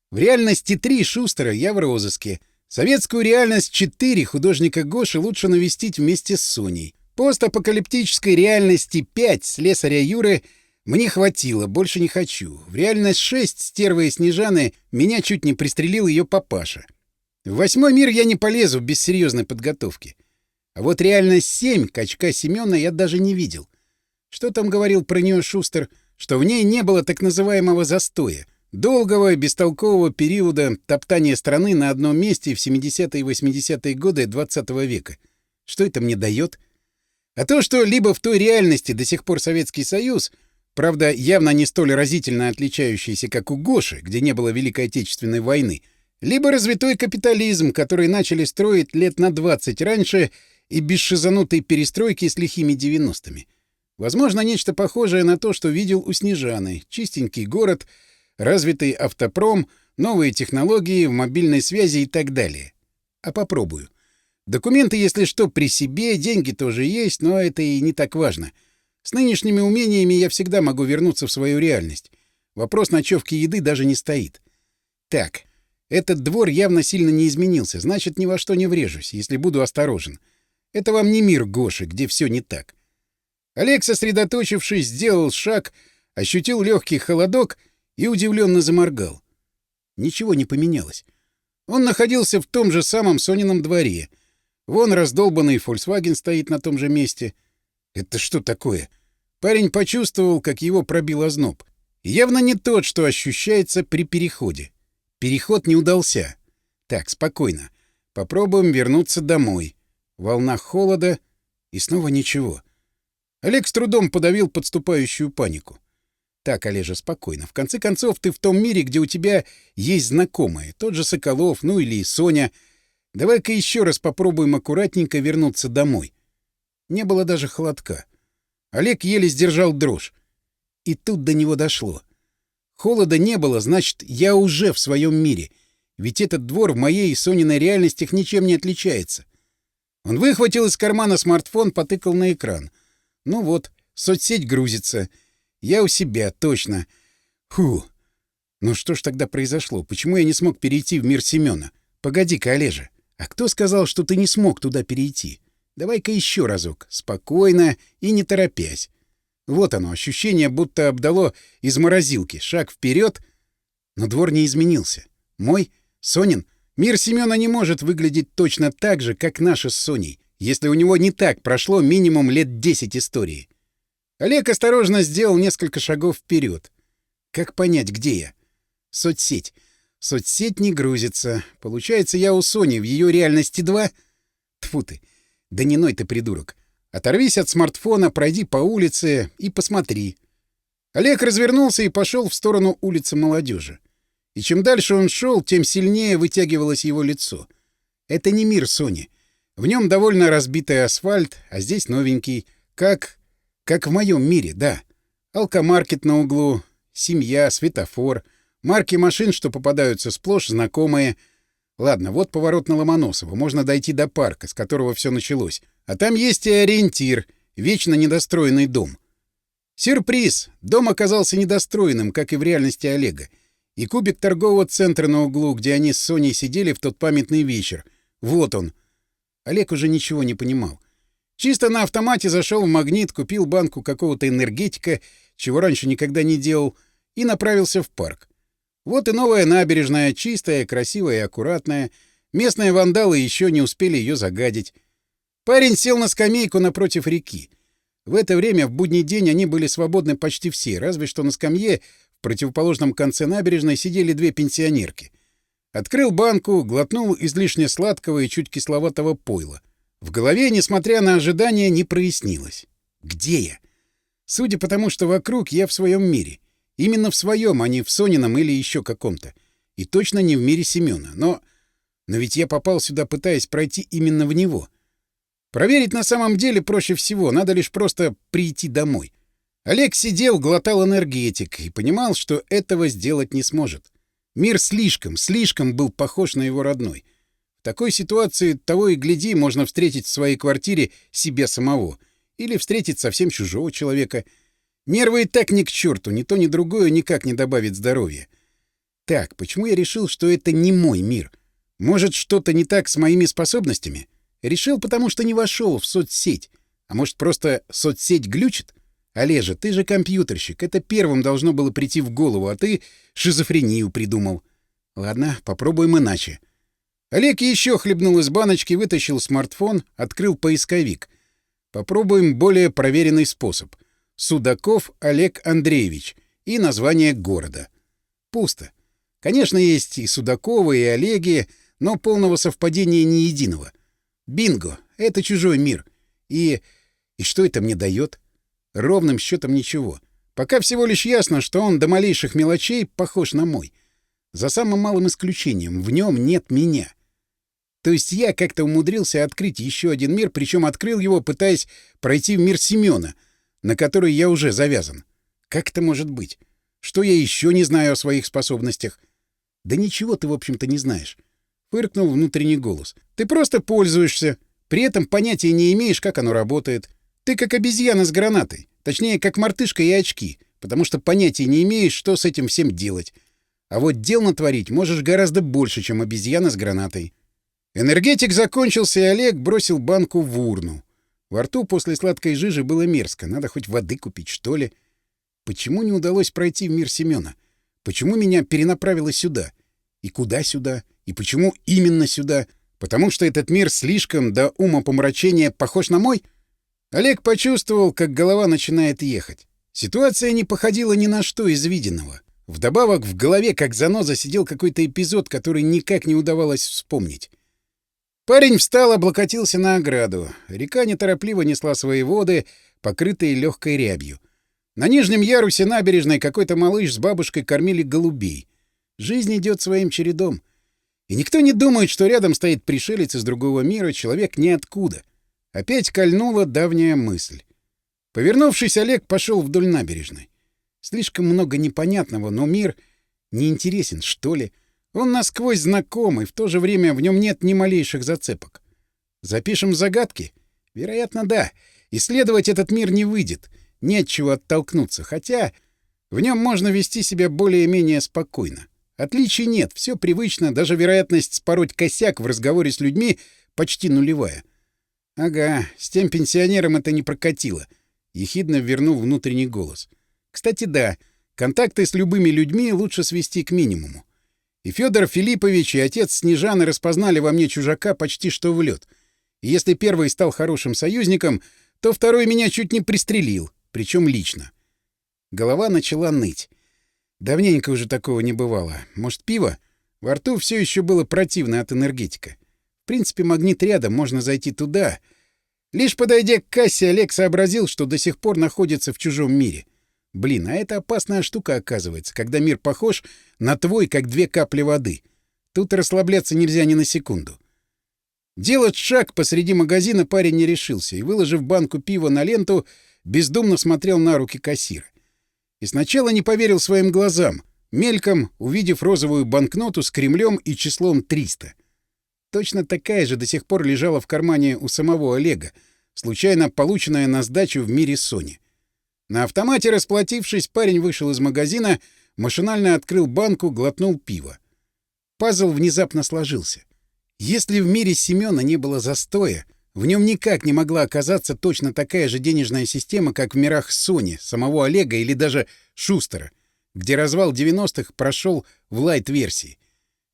В реальности три Шустера я в розыске. Советскую реальность 4 художника Гоши лучше навестить вместе с Соней. Постапокалиптической реальности 5 слесаря Юры мне хватило, больше не хочу. В реальность 6 стервы и снежаны меня чуть не пристрелил ее папаша. В восьмой мир я не полезу без серьезной подготовки. А вот реальность 7 качка Семёна я даже не видел. Что там говорил про нее Шустер? Что в ней не было так называемого застоя. Долгого и бестолкового периода топтания страны на одном месте в 70-е и 80-е годы 20 -го века. Что это мне дает? А то, что либо в той реальности до сих пор Советский Союз, правда, явно не столь разительно отличающийся, как у Гоши, где не было Великой Отечественной войны, либо развитой капитализм, который начали строить лет на 20 раньше и без шизанутой перестройки с лихими 90-ми. Возможно, нечто похожее на то, что видел у Снежаны. Чистенький город, развитый автопром, новые технологии в мобильной связи и так далее. А попробую. Документы, если что, при себе, деньги тоже есть, но это и не так важно. С нынешними умениями я всегда могу вернуться в свою реальность. Вопрос ночевки еды даже не стоит. Так, этот двор явно сильно не изменился, значит, ни во что не врежусь, если буду осторожен. Это вам не мир, Гоши, где все не так. Олег, сосредоточившись, сделал шаг, ощутил легкий холодок и удивленно заморгал. Ничего не поменялось. Он находился в том же самом Сонином дворе — Вон раздолбанный «Фольксваген» стоит на том же месте. Это что такое? Парень почувствовал, как его пробил озноб. Явно не тот, что ощущается при переходе. Переход не удался. Так, спокойно. Попробуем вернуться домой. Волна холода и снова ничего. Олег с трудом подавил подступающую панику. Так, Олежа, спокойно. В конце концов, ты в том мире, где у тебя есть знакомые. Тот же Соколов, ну или Соня — Давай-ка еще раз попробуем аккуратненько вернуться домой. Не было даже холодка. Олег еле сдержал дрожь. И тут до него дошло. Холода не было, значит, я уже в своем мире. Ведь этот двор в моей и Сониной реальностях ничем не отличается. Он выхватил из кармана смартфон, потыкал на экран. Ну вот, соцсеть грузится. Я у себя, точно. Фу. Ну что ж тогда произошло? Почему я не смог перейти в мир Семена? Погоди-ка, Олежа. А кто сказал, что ты не смог туда перейти? Давай-ка еще разок, спокойно и не торопясь. Вот оно, ощущение, будто обдало из морозилки. Шаг вперед, но двор не изменился. Мой, Сонин, мир Семёна не может выглядеть точно так же, как наша с Соней, если у него не так прошло минимум лет 10 истории. Олег осторожно сделал несколько шагов вперед. Как понять, где я? Соцсеть. Соцсеть не грузится. Получается, я у Сони в ее реальности два. Тфу ты. Да не ной ты, придурок. Оторвись от смартфона, пройди по улице и посмотри. Олег развернулся и пошел в сторону улицы молодежи. И чем дальше он шел, тем сильнее вытягивалось его лицо. Это не мир Сони. В нем довольно разбитый асфальт, а здесь новенький. Как... как в моем мире, да. Алкомаркет на углу, семья, светофор — Марки машин, что попадаются сплошь, знакомые. Ладно, вот поворот на Ломоносова. Можно дойти до парка, с которого все началось. А там есть и ориентир — вечно недостроенный дом. Сюрприз! Дом оказался недостроенным, как и в реальности Олега. И кубик торгового центра на углу, где они с Соней сидели в тот памятный вечер. Вот он. Олег уже ничего не понимал. Чисто на автомате зашел в магнит, купил банку какого-то энергетика, чего раньше никогда не делал, и направился в парк. Вот и новая набережная, чистая, красивая и аккуратная. Местные вандалы еще не успели ее загадить. Парень сел на скамейку напротив реки. В это время, в будний день, они были свободны почти все, разве что на скамье в противоположном конце набережной сидели две пенсионерки. Открыл банку, глотнул излишне сладкого и чуть кисловатого пойла. В голове, несмотря на ожидания, не прояснилось. Где я? Судя по тому, что вокруг, я в своем мире. Именно в своем, а не в Сонином или еще каком-то. И точно не в мире Семена. Но... Но ведь я попал сюда, пытаясь пройти именно в него. Проверить на самом деле проще всего, надо лишь просто прийти домой. Олег сидел, глотал энергетик и понимал, что этого сделать не сможет. Мир слишком, слишком был похож на его родной. В такой ситуации того и гляди, можно встретить в своей квартире себе самого. Или встретить совсем чужого человека — Нервы и так ни к черту, ни то, ни другое никак не добавит здоровья. Так, почему я решил, что это не мой мир? Может, что-то не так с моими способностями? Решил, потому что не вошел в соцсеть. А может, просто соцсеть глючит? Олежа, ты же компьютерщик, это первым должно было прийти в голову, а ты шизофрению придумал. Ладно, попробуем иначе. Олег еще хлебнул из баночки, вытащил смартфон, открыл поисковик. Попробуем более проверенный способ — Судаков Олег Андреевич и название города. Пусто. Конечно, есть и Судаковы, и Олеги, но полного совпадения ни единого. Бинго! Это чужой мир. И... и что это мне дает? Ровным счетом ничего. Пока всего лишь ясно, что он до малейших мелочей похож на мой. За самым малым исключением, в нем нет меня. То есть я как-то умудрился открыть еще один мир, причем открыл его, пытаясь пройти в мир Семена — на который я уже завязан. Как это может быть? Что я еще не знаю о своих способностях? Да ничего ты, в общем-то, не знаешь. Фыркнул внутренний голос. Ты просто пользуешься. При этом понятия не имеешь, как оно работает. Ты как обезьяна с гранатой. Точнее, как мартышка и очки. Потому что понятия не имеешь, что с этим всем делать. А вот дел натворить можешь гораздо больше, чем обезьяна с гранатой. Энергетик закончился, и Олег бросил банку в урну. Во рту после сладкой жижи было мерзко. Надо хоть воды купить, что ли. Почему не удалось пройти в мир Семёна? Почему меня перенаправило сюда? И куда сюда? И почему именно сюда? Потому что этот мир слишком до ума помрачения похож на мой? Олег почувствовал, как голова начинает ехать. Ситуация не походила ни на что из виденного. Вдобавок в голове, как заноза, сидел какой-то эпизод, который никак не удавалось вспомнить. Парень встал, облокотился на ограду. Река неторопливо несла свои воды, покрытые легкой рябью. На нижнем ярусе набережной какой-то малыш с бабушкой кормили голубей. Жизнь идет своим чередом. И никто не думает, что рядом стоит пришелец из другого мира, человек ниоткуда. Опять кольнула давняя мысль. Повернувшись, Олег пошел вдоль набережной. Слишком много непонятного, но мир неинтересен, что ли. — он насквозь знакомый, в то же время в нем нет ни малейших зацепок. Запишем загадки? Вероятно, да. Исследовать этот мир не выйдет. Нет чего оттолкнуться. Хотя в нем можно вести себя более-менее спокойно. Отличий нет, все привычно, даже вероятность спороть косяк в разговоре с людьми почти нулевая. Ага, с тем пенсионером это не прокатило. Ехидно вернул внутренний голос. Кстати, да, контакты с любыми людьми лучше свести к минимуму. И Федор Филиппович и отец Снежаны распознали во мне чужака почти что в лед. И если первый стал хорошим союзником, то второй меня чуть не пристрелил, причем лично. Голова начала ныть. Давненько уже такого не бывало. Может, пиво? Во рту все еще было противно от энергетика. В принципе, магнит рядом, можно зайти туда. Лишь подойдя к кассе, Олег сообразил, что до сих пор находится в чужом мире — Блин, а это опасная штука оказывается, когда мир похож на твой, как две капли воды. Тут расслабляться нельзя ни на секунду. Делать шаг посреди магазина парень не решился и, выложив банку пива на ленту, бездумно смотрел на руки кассира. И сначала не поверил своим глазам, мельком увидев розовую банкноту с Кремлем и числом 300. Точно такая же до сих пор лежала в кармане у самого Олега, случайно полученная на сдачу в мире Сони. На автомате, расплатившись, парень вышел из магазина, машинально открыл банку, глотнул пиво. Пазл внезапно сложился. Если в мире Семёна не было застоя, в нём никак не могла оказаться точно такая же денежная система, как в мирах Сони, самого Олега или даже Шустера, где развал 90-х прошёл в лайт-версии.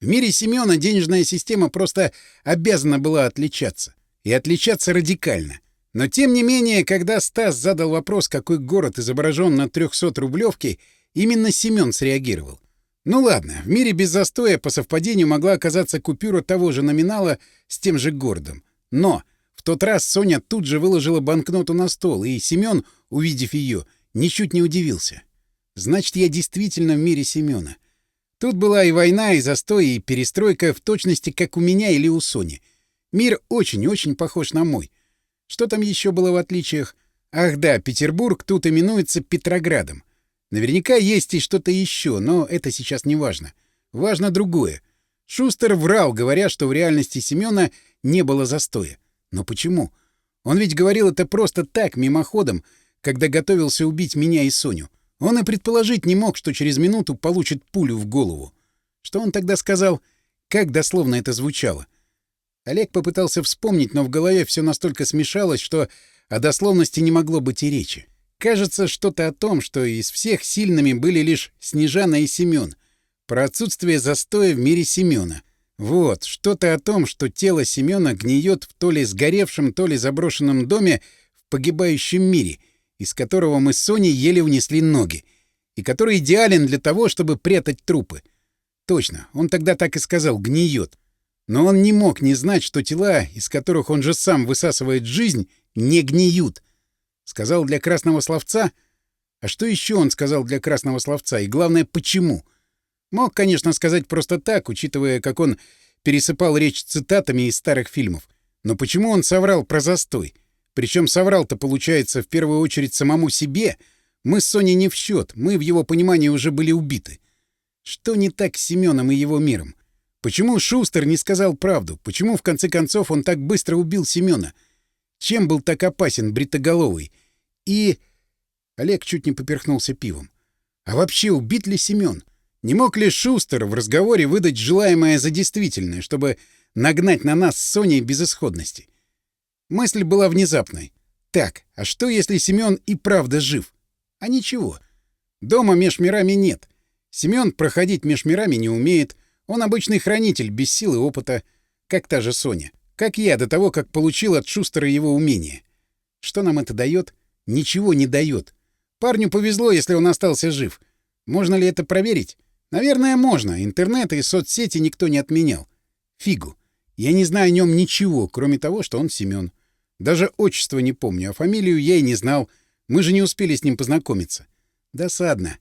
В мире Семёна денежная система просто обязана была отличаться. И отличаться радикально — но тем не менее, когда Стас задал вопрос, какой город изображен на 300-рублевке, именно Семен среагировал. Ну ладно, в мире без застоя по совпадению могла оказаться купюра того же номинала с тем же городом. Но в тот раз Соня тут же выложила банкноту на стол, и Семен, увидев ее, ничуть не удивился. Значит, я действительно в мире Семена. Тут была и война, и застой, и перестройка в точности, как у меня или у Сони. Мир очень-очень похож на мой — что там еще было в отличиях? Ах да, Петербург тут именуется Петроградом. Наверняка есть и что-то еще, но это сейчас не важно. Важно другое. Шустер врал, говоря, что в реальности Семёна не было застоя. Но почему? Он ведь говорил это просто так, мимоходом, когда готовился убить меня и Соню. Он и предположить не мог, что через минуту получит пулю в голову. Что он тогда сказал? Как дословно это звучало? — Олег попытался вспомнить, но в голове все настолько смешалось, что о дословности не могло быть и речи. Кажется, что-то о том, что из всех сильными были лишь Снежана и Семён. Про отсутствие застоя в мире Семёна. Вот, что-то о том, что тело Семёна гниет в то ли сгоревшем, то ли заброшенном доме в погибающем мире, из которого мы с Соней еле унесли ноги, и который идеален для того, чтобы прятать трупы. Точно, он тогда так и сказал, гниет. Но он не мог не знать, что тела, из которых он же сам высасывает жизнь, не гниют. Сказал для красного словца? А что еще он сказал для красного словца? И главное, почему? Мог, конечно, сказать просто так, учитывая, как он пересыпал речь цитатами из старых фильмов. Но почему он соврал про застой? Причем соврал-то, получается, в первую очередь самому себе. Мы с Соней не в счет, мы в его понимании уже были убиты. Что не так с Семеном и его миром? Почему Шустер не сказал правду? Почему, в конце концов, он так быстро убил Семёна? Чем был так опасен бритоголовый? И... Олег чуть не поперхнулся пивом. А вообще, убит ли Семён? Не мог ли Шустер в разговоре выдать желаемое за действительное, чтобы нагнать на нас с Соней безысходности? Мысль была внезапной. Так, а что, если Семён и правда жив? А ничего. Дома меж мирами нет. Семён проходить меж мирами не умеет. Он обычный хранитель, без силы опыта, как та же Соня. Как я до того, как получил от Шустера его умение. Что нам это дает? Ничего не дает. Парню повезло, если он остался жив. Можно ли это проверить? Наверное, можно. Интернет и соцсети никто не отменял. Фигу. Я не знаю о нем ничего, кроме того, что он Семен. Даже отчество не помню, а фамилию я и не знал. Мы же не успели с ним познакомиться. Досадно.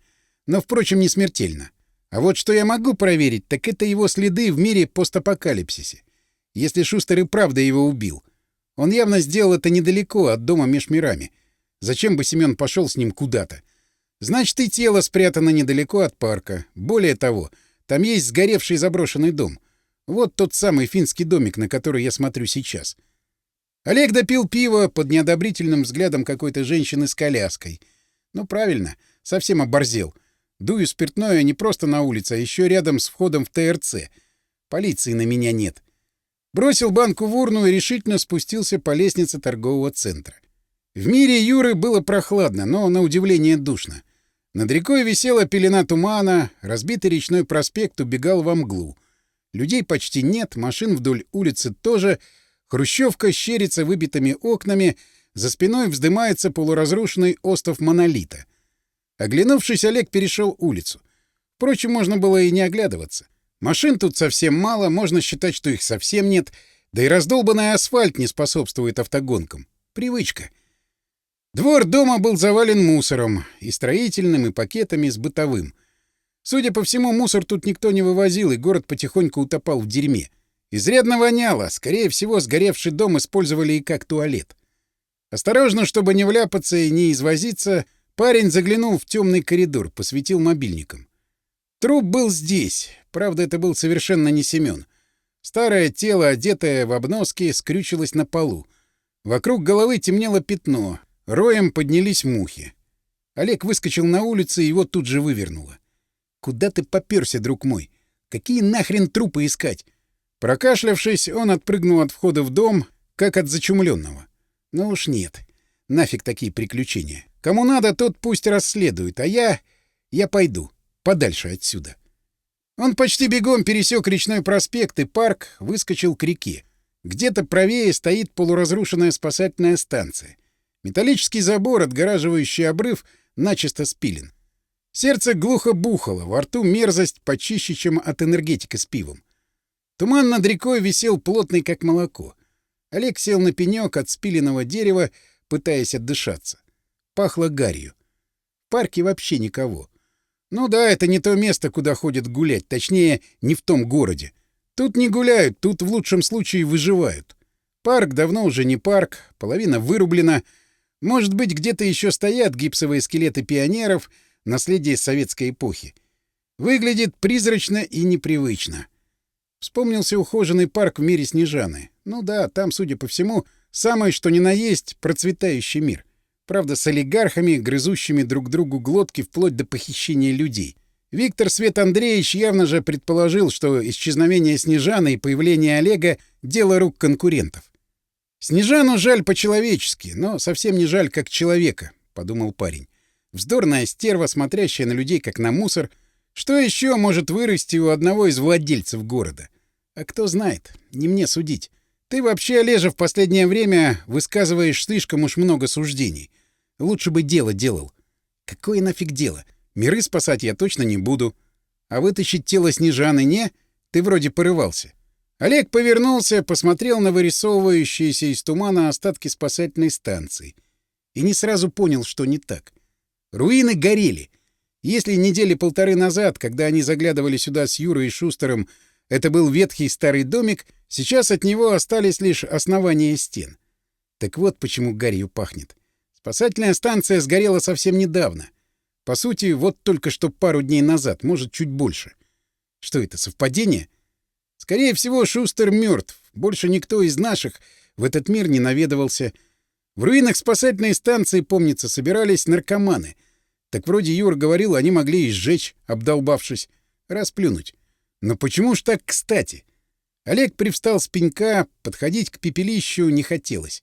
Но, впрочем, не смертельно. А вот что я могу проверить, так это его следы в мире постапокалипсисе. Если Шустер и правда его убил. Он явно сделал это недалеко от дома меж мирами. Зачем бы Семён пошел с ним куда-то? Значит, и тело спрятано недалеко от парка. Более того, там есть сгоревший заброшенный дом. Вот тот самый финский домик, на который я смотрю сейчас. Олег допил пиво под неодобрительным взглядом какой-то женщины с коляской. Ну, правильно, совсем оборзел. Дую спиртное не просто на улице, а еще рядом с входом в ТРЦ. Полиции на меня нет. Бросил банку в урну и решительно спустился по лестнице торгового центра. В мире Юры было прохладно, но на удивление душно. Над рекой висела пелена тумана, разбитый речной проспект убегал во мглу. Людей почти нет, машин вдоль улицы тоже. Хрущевка щерится выбитыми окнами, за спиной вздымается полуразрушенный остов монолита. Оглянувшись, Олег перешел улицу. Впрочем, можно было и не оглядываться. Машин тут совсем мало, можно считать, что их совсем нет, да и раздолбанный асфальт не способствует автогонкам. Привычка. Двор дома был завален мусором, и строительным, и пакетами с бытовым. Судя по всему, мусор тут никто не вывозил, и город потихоньку утопал в дерьме. Изрядно воняло, скорее всего, сгоревший дом использовали и как туалет. Осторожно, чтобы не вляпаться и не извозиться, — Парень заглянул в темный коридор, посветил мобильником. Труп был здесь. Правда, это был совершенно не Семен. Старое тело, одетое в обноски, скрючилось на полу. Вокруг головы темнело пятно. Роем поднялись мухи. Олег выскочил на улицу, и его тут же вывернуло. «Куда ты попёрся, друг мой? Какие нахрен трупы искать?» Прокашлявшись, он отпрыгнул от входа в дом, как от зачумленного. «Ну уж нет. Нафиг такие приключения. Кому надо, тот пусть расследует, а я... я пойду. Подальше отсюда. Он почти бегом пересек речной проспект и парк, выскочил к реке. Где-то правее стоит полуразрушенная спасательная станция. Металлический забор, отгораживающий обрыв, начисто спилен. Сердце глухо бухало, во рту мерзость почище, чем от энергетика с пивом. Туман над рекой висел плотный, как молоко. Олег сел на пенек от спиленного дерева, пытаясь отдышаться пахло гарью. В парке вообще никого. Ну да, это не то место, куда ходят гулять, точнее, не в том городе. Тут не гуляют, тут в лучшем случае выживают. Парк давно уже не парк, половина вырублена. Может быть, где-то еще стоят гипсовые скелеты пионеров, наследие советской эпохи. Выглядит призрачно и непривычно. Вспомнился ухоженный парк в мире Снежаны. Ну да, там, судя по всему, самое что ни на есть процветающий мир. Правда, с олигархами, грызущими друг другу глотки вплоть до похищения людей. Виктор Свет Андреевич явно же предположил, что исчезновение Снежаны и появление Олега — дело рук конкурентов. «Снежану жаль по-человечески, но совсем не жаль как человека», — подумал парень. «Вздорная стерва, смотрящая на людей как на мусор. Что еще может вырасти у одного из владельцев города? А кто знает, не мне судить. Ты вообще, Олежа, в последнее время высказываешь слишком уж много суждений. Лучше бы дело делал. Какое нафиг дело? Миры спасать я точно не буду. А вытащить тело Снежаны не? Ты вроде порывался. Олег повернулся, посмотрел на вырисовывающиеся из тумана остатки спасательной станции. И не сразу понял, что не так. Руины горели. Если недели полторы назад, когда они заглядывали сюда с Юрой и Шустером, это был ветхий старый домик, сейчас от него остались лишь основания стен. Так вот почему гарью пахнет. Спасательная станция сгорела совсем недавно. По сути, вот только что пару дней назад, может, чуть больше. Что это, совпадение? Скорее всего, Шустер мертв. Больше никто из наших в этот мир не наведывался. В руинах спасательной станции, помнится, собирались наркоманы. Так вроде Юр говорил, они могли и сжечь, обдолбавшись. Расплюнуть. Но почему ж так кстати? Олег привстал с пенька, подходить к пепелищу не хотелось.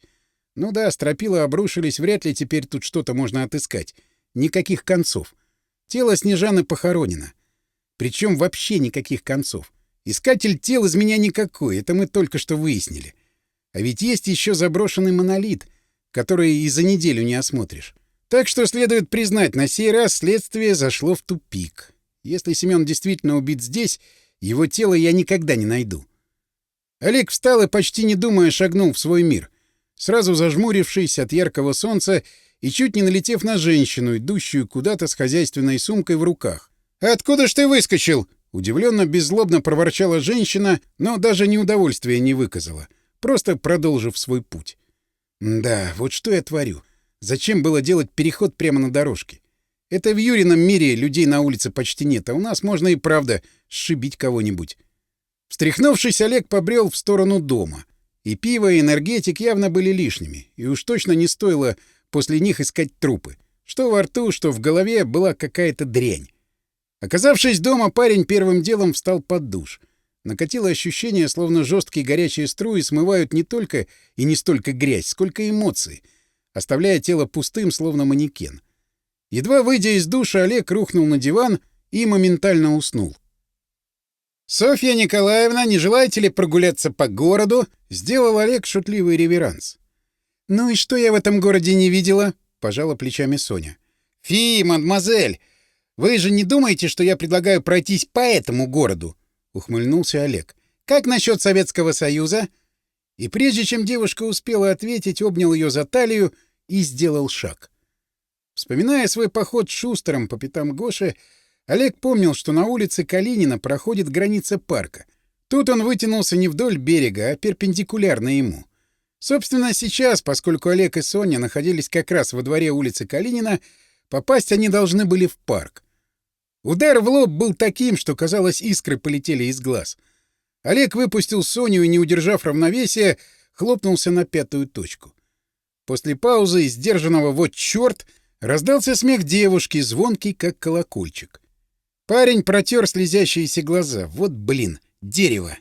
Ну да, стропила обрушились, вряд ли теперь тут что-то можно отыскать. Никаких концов. Тело Снежаны похоронено. Причем вообще никаких концов. Искатель тел из меня никакой, это мы только что выяснили. А ведь есть еще заброшенный монолит, который и за неделю не осмотришь. Так что следует признать, на сей раз следствие зашло в тупик. Если Семен действительно убит здесь, его тело я никогда не найду. Олег встал и, почти не думая, шагнул в свой мир сразу зажмурившись от яркого солнца и чуть не налетев на женщину, идущую куда-то с хозяйственной сумкой в руках. «Откуда ж ты выскочил?» Удивленно, беззлобно проворчала женщина, но даже неудовольствия не выказала, просто продолжив свой путь. «Да, вот что я творю. Зачем было делать переход прямо на дорожке? Это в Юрином мире людей на улице почти нет, а у нас можно и правда сшибить кого-нибудь». Встряхнувшись, Олег побрел в сторону дома — и пиво, и энергетик явно были лишними, и уж точно не стоило после них искать трупы. Что во рту, что в голове была какая-то дрянь. Оказавшись дома, парень первым делом встал под душ. Накатило ощущение, словно жесткие горячие струи смывают не только и не столько грязь, сколько эмоции, оставляя тело пустым, словно манекен. Едва выйдя из душа, Олег рухнул на диван и моментально уснул. «Софья Николаевна, не желаете ли прогуляться по городу?» — сделал Олег шутливый реверанс. «Ну и что я в этом городе не видела?» — пожала плечами Соня. «Фи, мадемуазель, вы же не думаете, что я предлагаю пройтись по этому городу?» — ухмыльнулся Олег. «Как насчет Советского Союза?» И прежде чем девушка успела ответить, обнял ее за талию и сделал шаг. Вспоминая свой поход с Шустером по пятам Гоши, Олег помнил, что на улице Калинина проходит граница парка. Тут он вытянулся не вдоль берега, а перпендикулярно ему. Собственно, сейчас, поскольку Олег и Соня находились как раз во дворе улицы Калинина, попасть они должны были в парк. Удар в лоб был таким, что, казалось, искры полетели из глаз. Олег выпустил Соню и, не удержав равновесия, хлопнулся на пятую точку. После паузы, сдержанного «вот чёрт!», раздался смех девушки, звонкий, как колокольчик. — Парень протер слезящиеся глаза. Вот блин, дерево.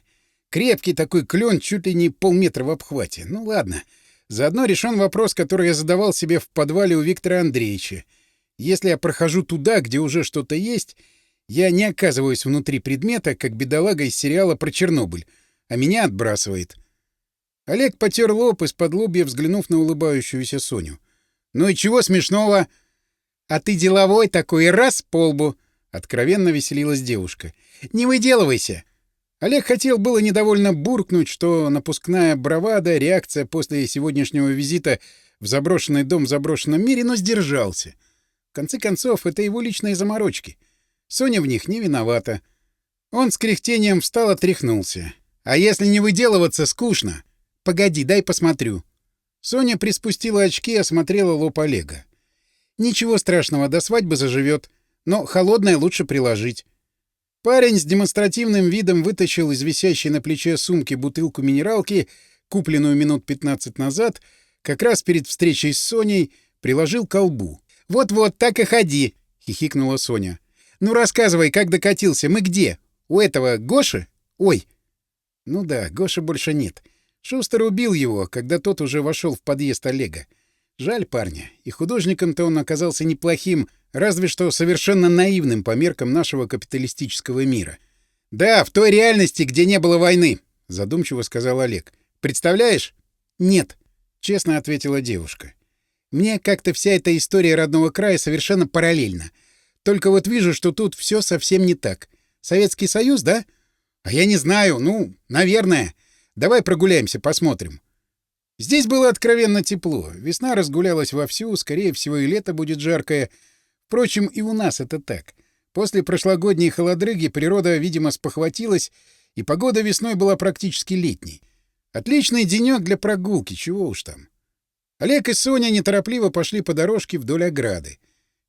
Крепкий такой клен, чуть ли не полметра в обхвате. Ну ладно. Заодно решен вопрос, который я задавал себе в подвале у Виктора Андреевича. Если я прохожу туда, где уже что-то есть, я не оказываюсь внутри предмета, как бедолага из сериала про Чернобыль, а меня отбрасывает. Олег потер лоб из-под лобья, взглянув на улыбающуюся Соню. «Ну и чего смешного?» «А ты деловой такой, раз — полбу!» Откровенно веселилась девушка. «Не выделывайся!» Олег хотел было недовольно буркнуть, что напускная бравада, реакция после сегодняшнего визита в заброшенный дом в заброшенном мире, но сдержался. В конце концов, это его личные заморочки. Соня в них не виновата. Он с кряхтением встал, отряхнулся. «А если не выделываться, скучно!» «Погоди, дай посмотрю». Соня приспустила очки и осмотрела лоб Олега. «Ничего страшного, до свадьбы заживет но холодное лучше приложить. Парень с демонстративным видом вытащил из висящей на плече сумки бутылку минералки, купленную минут 15 назад, как раз перед встречей с Соней, приложил к колбу. «Вот-вот, так и ходи!» — хихикнула Соня. «Ну рассказывай, как докатился, мы где? У этого Гоши? Ой!» «Ну да, Гоши больше нет. Шустер убил его, когда тот уже вошел в подъезд Олега. Жаль парня, и художником-то он оказался неплохим, разве что совершенно наивным по меркам нашего капиталистического мира. «Да, в той реальности, где не было войны», — задумчиво сказал Олег. «Представляешь?» «Нет», — честно ответила девушка. «Мне как-то вся эта история родного края совершенно параллельна. Только вот вижу, что тут все совсем не так. Советский Союз, да? А я не знаю, ну, наверное. Давай прогуляемся, посмотрим». Здесь было откровенно тепло. Весна разгулялась вовсю, скорее всего, и лето будет жаркое — Впрочем, и у нас это так. После прошлогодней холодрыги природа, видимо, спохватилась, и погода весной была практически летней. Отличный денек для прогулки, чего уж там. Олег и Соня неторопливо пошли по дорожке вдоль ограды.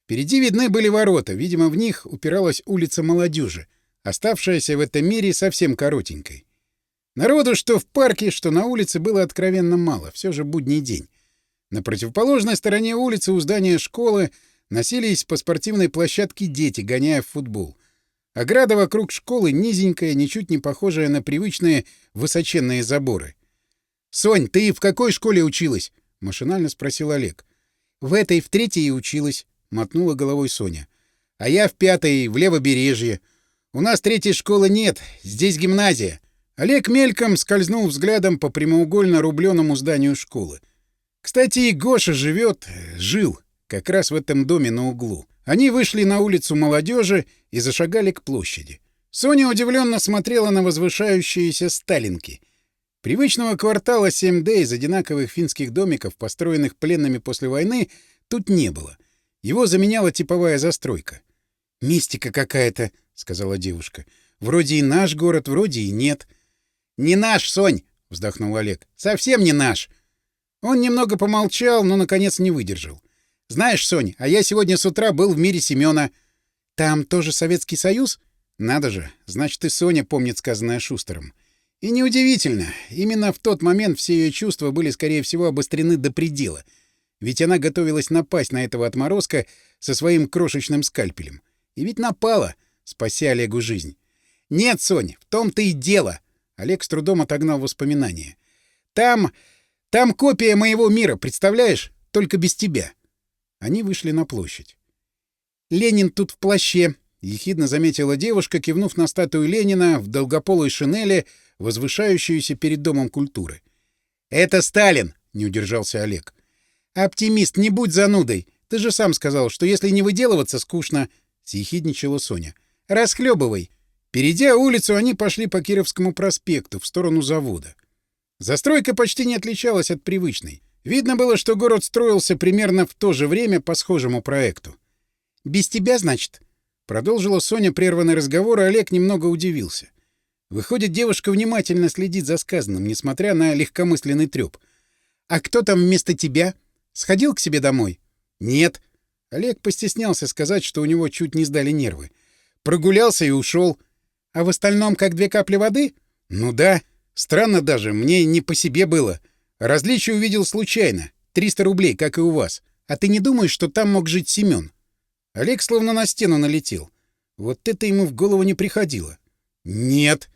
Впереди видны были ворота, видимо, в них упиралась улица Молодежи, оставшаяся в этом мире совсем коротенькой. Народу что в парке, что на улице было откровенно мало, все же будний день. На противоположной стороне улицы у здания школы — Носились по спортивной площадке дети, гоняя в футбол. Ограда вокруг школы низенькая, ничуть не похожая на привычные высоченные заборы. «Сонь, ты в какой школе училась?» — машинально спросил Олег. «В этой, в третьей училась», — мотнула головой Соня. «А я в пятой, в левобережье. У нас третьей школы нет, здесь гимназия». Олег мельком скользнул взглядом по прямоугольно рубленому зданию школы. «Кстати, и Гоша живет, э, жил» как раз в этом доме на углу. Они вышли на улицу молодежи и зашагали к площади. Соня удивленно смотрела на возвышающиеся сталинки. Привычного квартала 7D из одинаковых финских домиков, построенных пленными после войны, тут не было. Его заменяла типовая застройка. «Мистика какая-то», — сказала девушка. «Вроде и наш город, вроде и нет». «Не наш, Сонь!» — вздохнул Олег. «Совсем не наш!» Он немного помолчал, но, наконец, не выдержал. Знаешь, Соня, а я сегодня с утра был в мире Семёна. Там тоже Советский Союз? Надо же, значит, и Соня помнит сказанное Шустером. И неудивительно, именно в тот момент все ее чувства были, скорее всего, обострены до предела. Ведь она готовилась напасть на этого отморозка со своим крошечным скальпелем. И ведь напала, спася Олегу жизнь. «Нет, Соня, в том-то и дело!» Олег с трудом отогнал воспоминания. «Там... там копия моего мира, представляешь? Только без тебя. Они вышли на площадь. «Ленин тут в плаще!» — ехидно заметила девушка, кивнув на статую Ленина в долгополой шинели, возвышающуюся перед Домом культуры. «Это Сталин!» — не удержался Олег. «Оптимист, не будь занудой! Ты же сам сказал, что если не выделываться, скучно!» — съехидничала Соня. «Расхлебывай!» Перейдя улицу, они пошли по Кировскому проспекту, в сторону завода. Застройка почти не отличалась от привычной. Видно было, что город строился примерно в то же время по схожему проекту. «Без тебя, значит?» — продолжила Соня прерванный разговор, и Олег немного удивился. Выходит, девушка внимательно следит за сказанным, несмотря на легкомысленный трёп. «А кто там вместо тебя? Сходил к себе домой?» «Нет». Олег постеснялся сказать, что у него чуть не сдали нервы. «Прогулялся и ушел. «А в остальном как две капли воды?» «Ну да. Странно даже, мне не по себе было. Различие увидел случайно. 300 рублей, как и у вас. А ты не думаешь, что там мог жить Семён?» Олег словно на стену налетел. Вот это ему в голову не приходило. «Нет».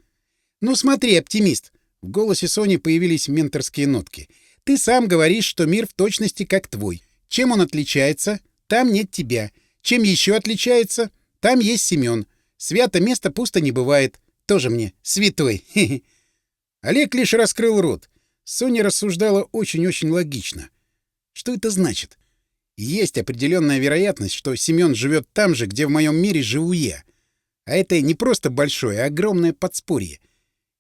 «Ну смотри, оптимист». В голосе Сони появились менторские нотки. «Ты сам говоришь, что мир в точности как твой. Чем он отличается? Там нет тебя. Чем еще отличается? Там есть Семён. Свято место пусто не бывает. Тоже мне святой. Хе -хе. Олег лишь раскрыл рот. Соня рассуждала очень-очень логично. Что это значит? Есть определенная вероятность, что Семён живет там же, где в моем мире живу я. А это не просто большое, а огромное подспорье.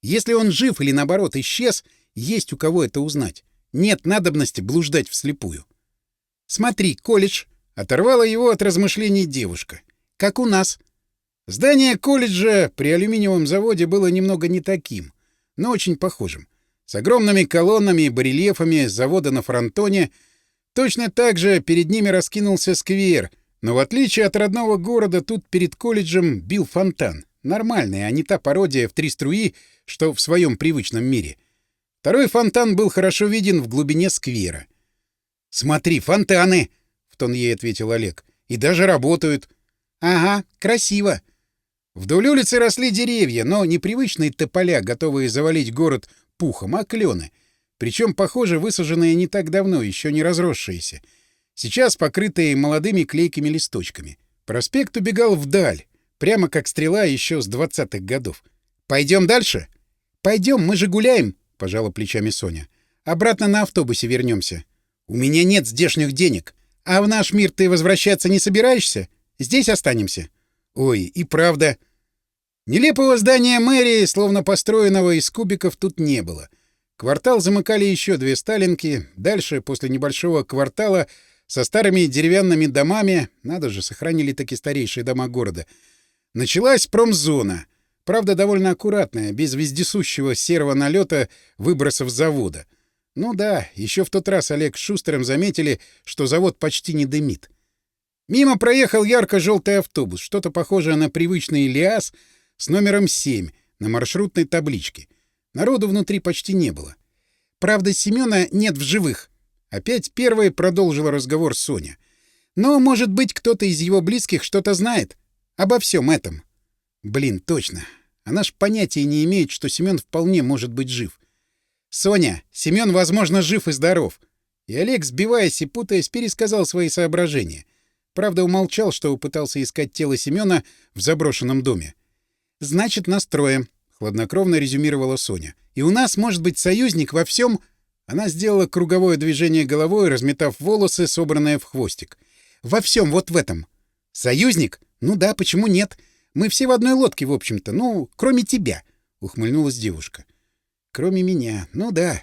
Если он жив или, наоборот, исчез, есть у кого это узнать. Нет надобности блуждать вслепую. «Смотри, колледж!» — оторвала его от размышлений девушка. «Как у нас». Здание колледжа при алюминиевом заводе было немного не таким, но очень похожим. С огромными колоннами и барельефами завода на фронтоне точно так же перед ними раскинулся сквер, но в отличие от родного города тут перед колледжем бил фонтан. Нормальный, а не та пародия в три струи, что в своем привычном мире. Второй фонтан был хорошо виден в глубине сквера. «Смотри, фонтаны!» — в тон ей ответил Олег. «И даже работают». «Ага, красиво». Вдоль улицы росли деревья, но непривычные тополя, готовые завалить город — пухом, а клены. Причем, похоже, высаженные не так давно, еще не разросшиеся. Сейчас покрытые молодыми клейкими листочками. Проспект убегал вдаль, прямо как стрела еще с двадцатых годов. «Пойдем дальше?» «Пойдем, мы же гуляем», — пожала плечами Соня. «Обратно на автобусе вернемся». «У меня нет здешних денег». «А в наш мир ты возвращаться не собираешься? Здесь останемся?» «Ой, и правда», Нелепого здания мэрии, словно построенного из кубиков, тут не было. Квартал замыкали еще две сталинки. Дальше, после небольшого квартала, со старыми деревянными домами, надо же, сохранили такие старейшие дома города, началась промзона. Правда, довольно аккуратная, без вездесущего серого налета выбросов завода. Ну да, еще в тот раз Олег с Шустером заметили, что завод почти не дымит. Мимо проехал ярко-желтый автобус, что-то похожее на привычный Лиас — с номером 7 на маршрутной табличке. Народу внутри почти не было. Правда, Семёна нет в живых. Опять первой продолжила разговор Соня. Но, может быть, кто-то из его близких что-то знает обо всем этом. Блин, точно. Она ж понятия не имеет, что Семён вполне может быть жив. Соня, Семён, возможно, жив и здоров. И Олег, сбиваясь и путаясь, пересказал свои соображения. Правда, умолчал, что пытался искать тело Семёна в заброшенном доме значит, нас трое», — хладнокровно резюмировала Соня. «И у нас может быть союзник во всем...» Она сделала круговое движение головой, разметав волосы, собранные в хвостик. «Во всем, вот в этом». «Союзник? Ну да, почему нет? Мы все в одной лодке, в общем-то. Ну, кроме тебя», — ухмыльнулась девушка. «Кроме меня. Ну да.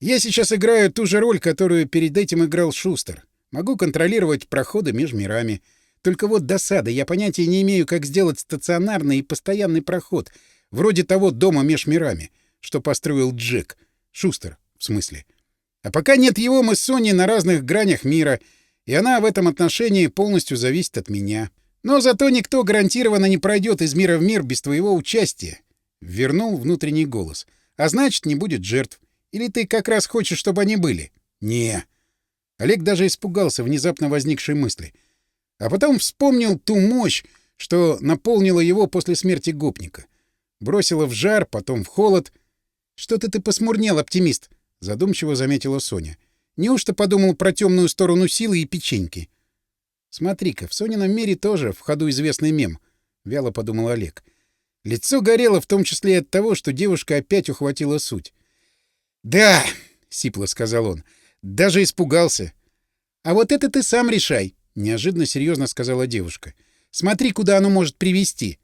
Я сейчас играю ту же роль, которую перед этим играл Шустер. Могу контролировать проходы между мирами». Только вот досада, я понятия не имею, как сделать стационарный и постоянный проход, вроде того дома меж мирами, что построил Джек. Шустер, в смысле. А пока нет его, мы с Соней на разных гранях мира, и она в этом отношении полностью зависит от меня. Но зато никто гарантированно не пройдет из мира в мир без твоего участия. Вернул внутренний голос. А значит, не будет жертв. Или ты как раз хочешь, чтобы они были? Не. Олег даже испугался внезапно возникшей мысли — а потом вспомнил ту мощь, что наполнила его после смерти гопника. Бросила в жар, потом в холод. «Что-то ты посмурнел, оптимист», — задумчиво заметила Соня. «Неужто подумал про темную сторону силы и печеньки?» «Смотри-ка, в Сонином мире тоже в ходу известный мем», — вяло подумал Олег. Лицо горело в том числе от того, что девушка опять ухватила суть. «Да», — сипло сказал он, — «даже испугался». «А вот это ты сам решай», — неожиданно серьезно сказала девушка. — Смотри, куда оно может привести.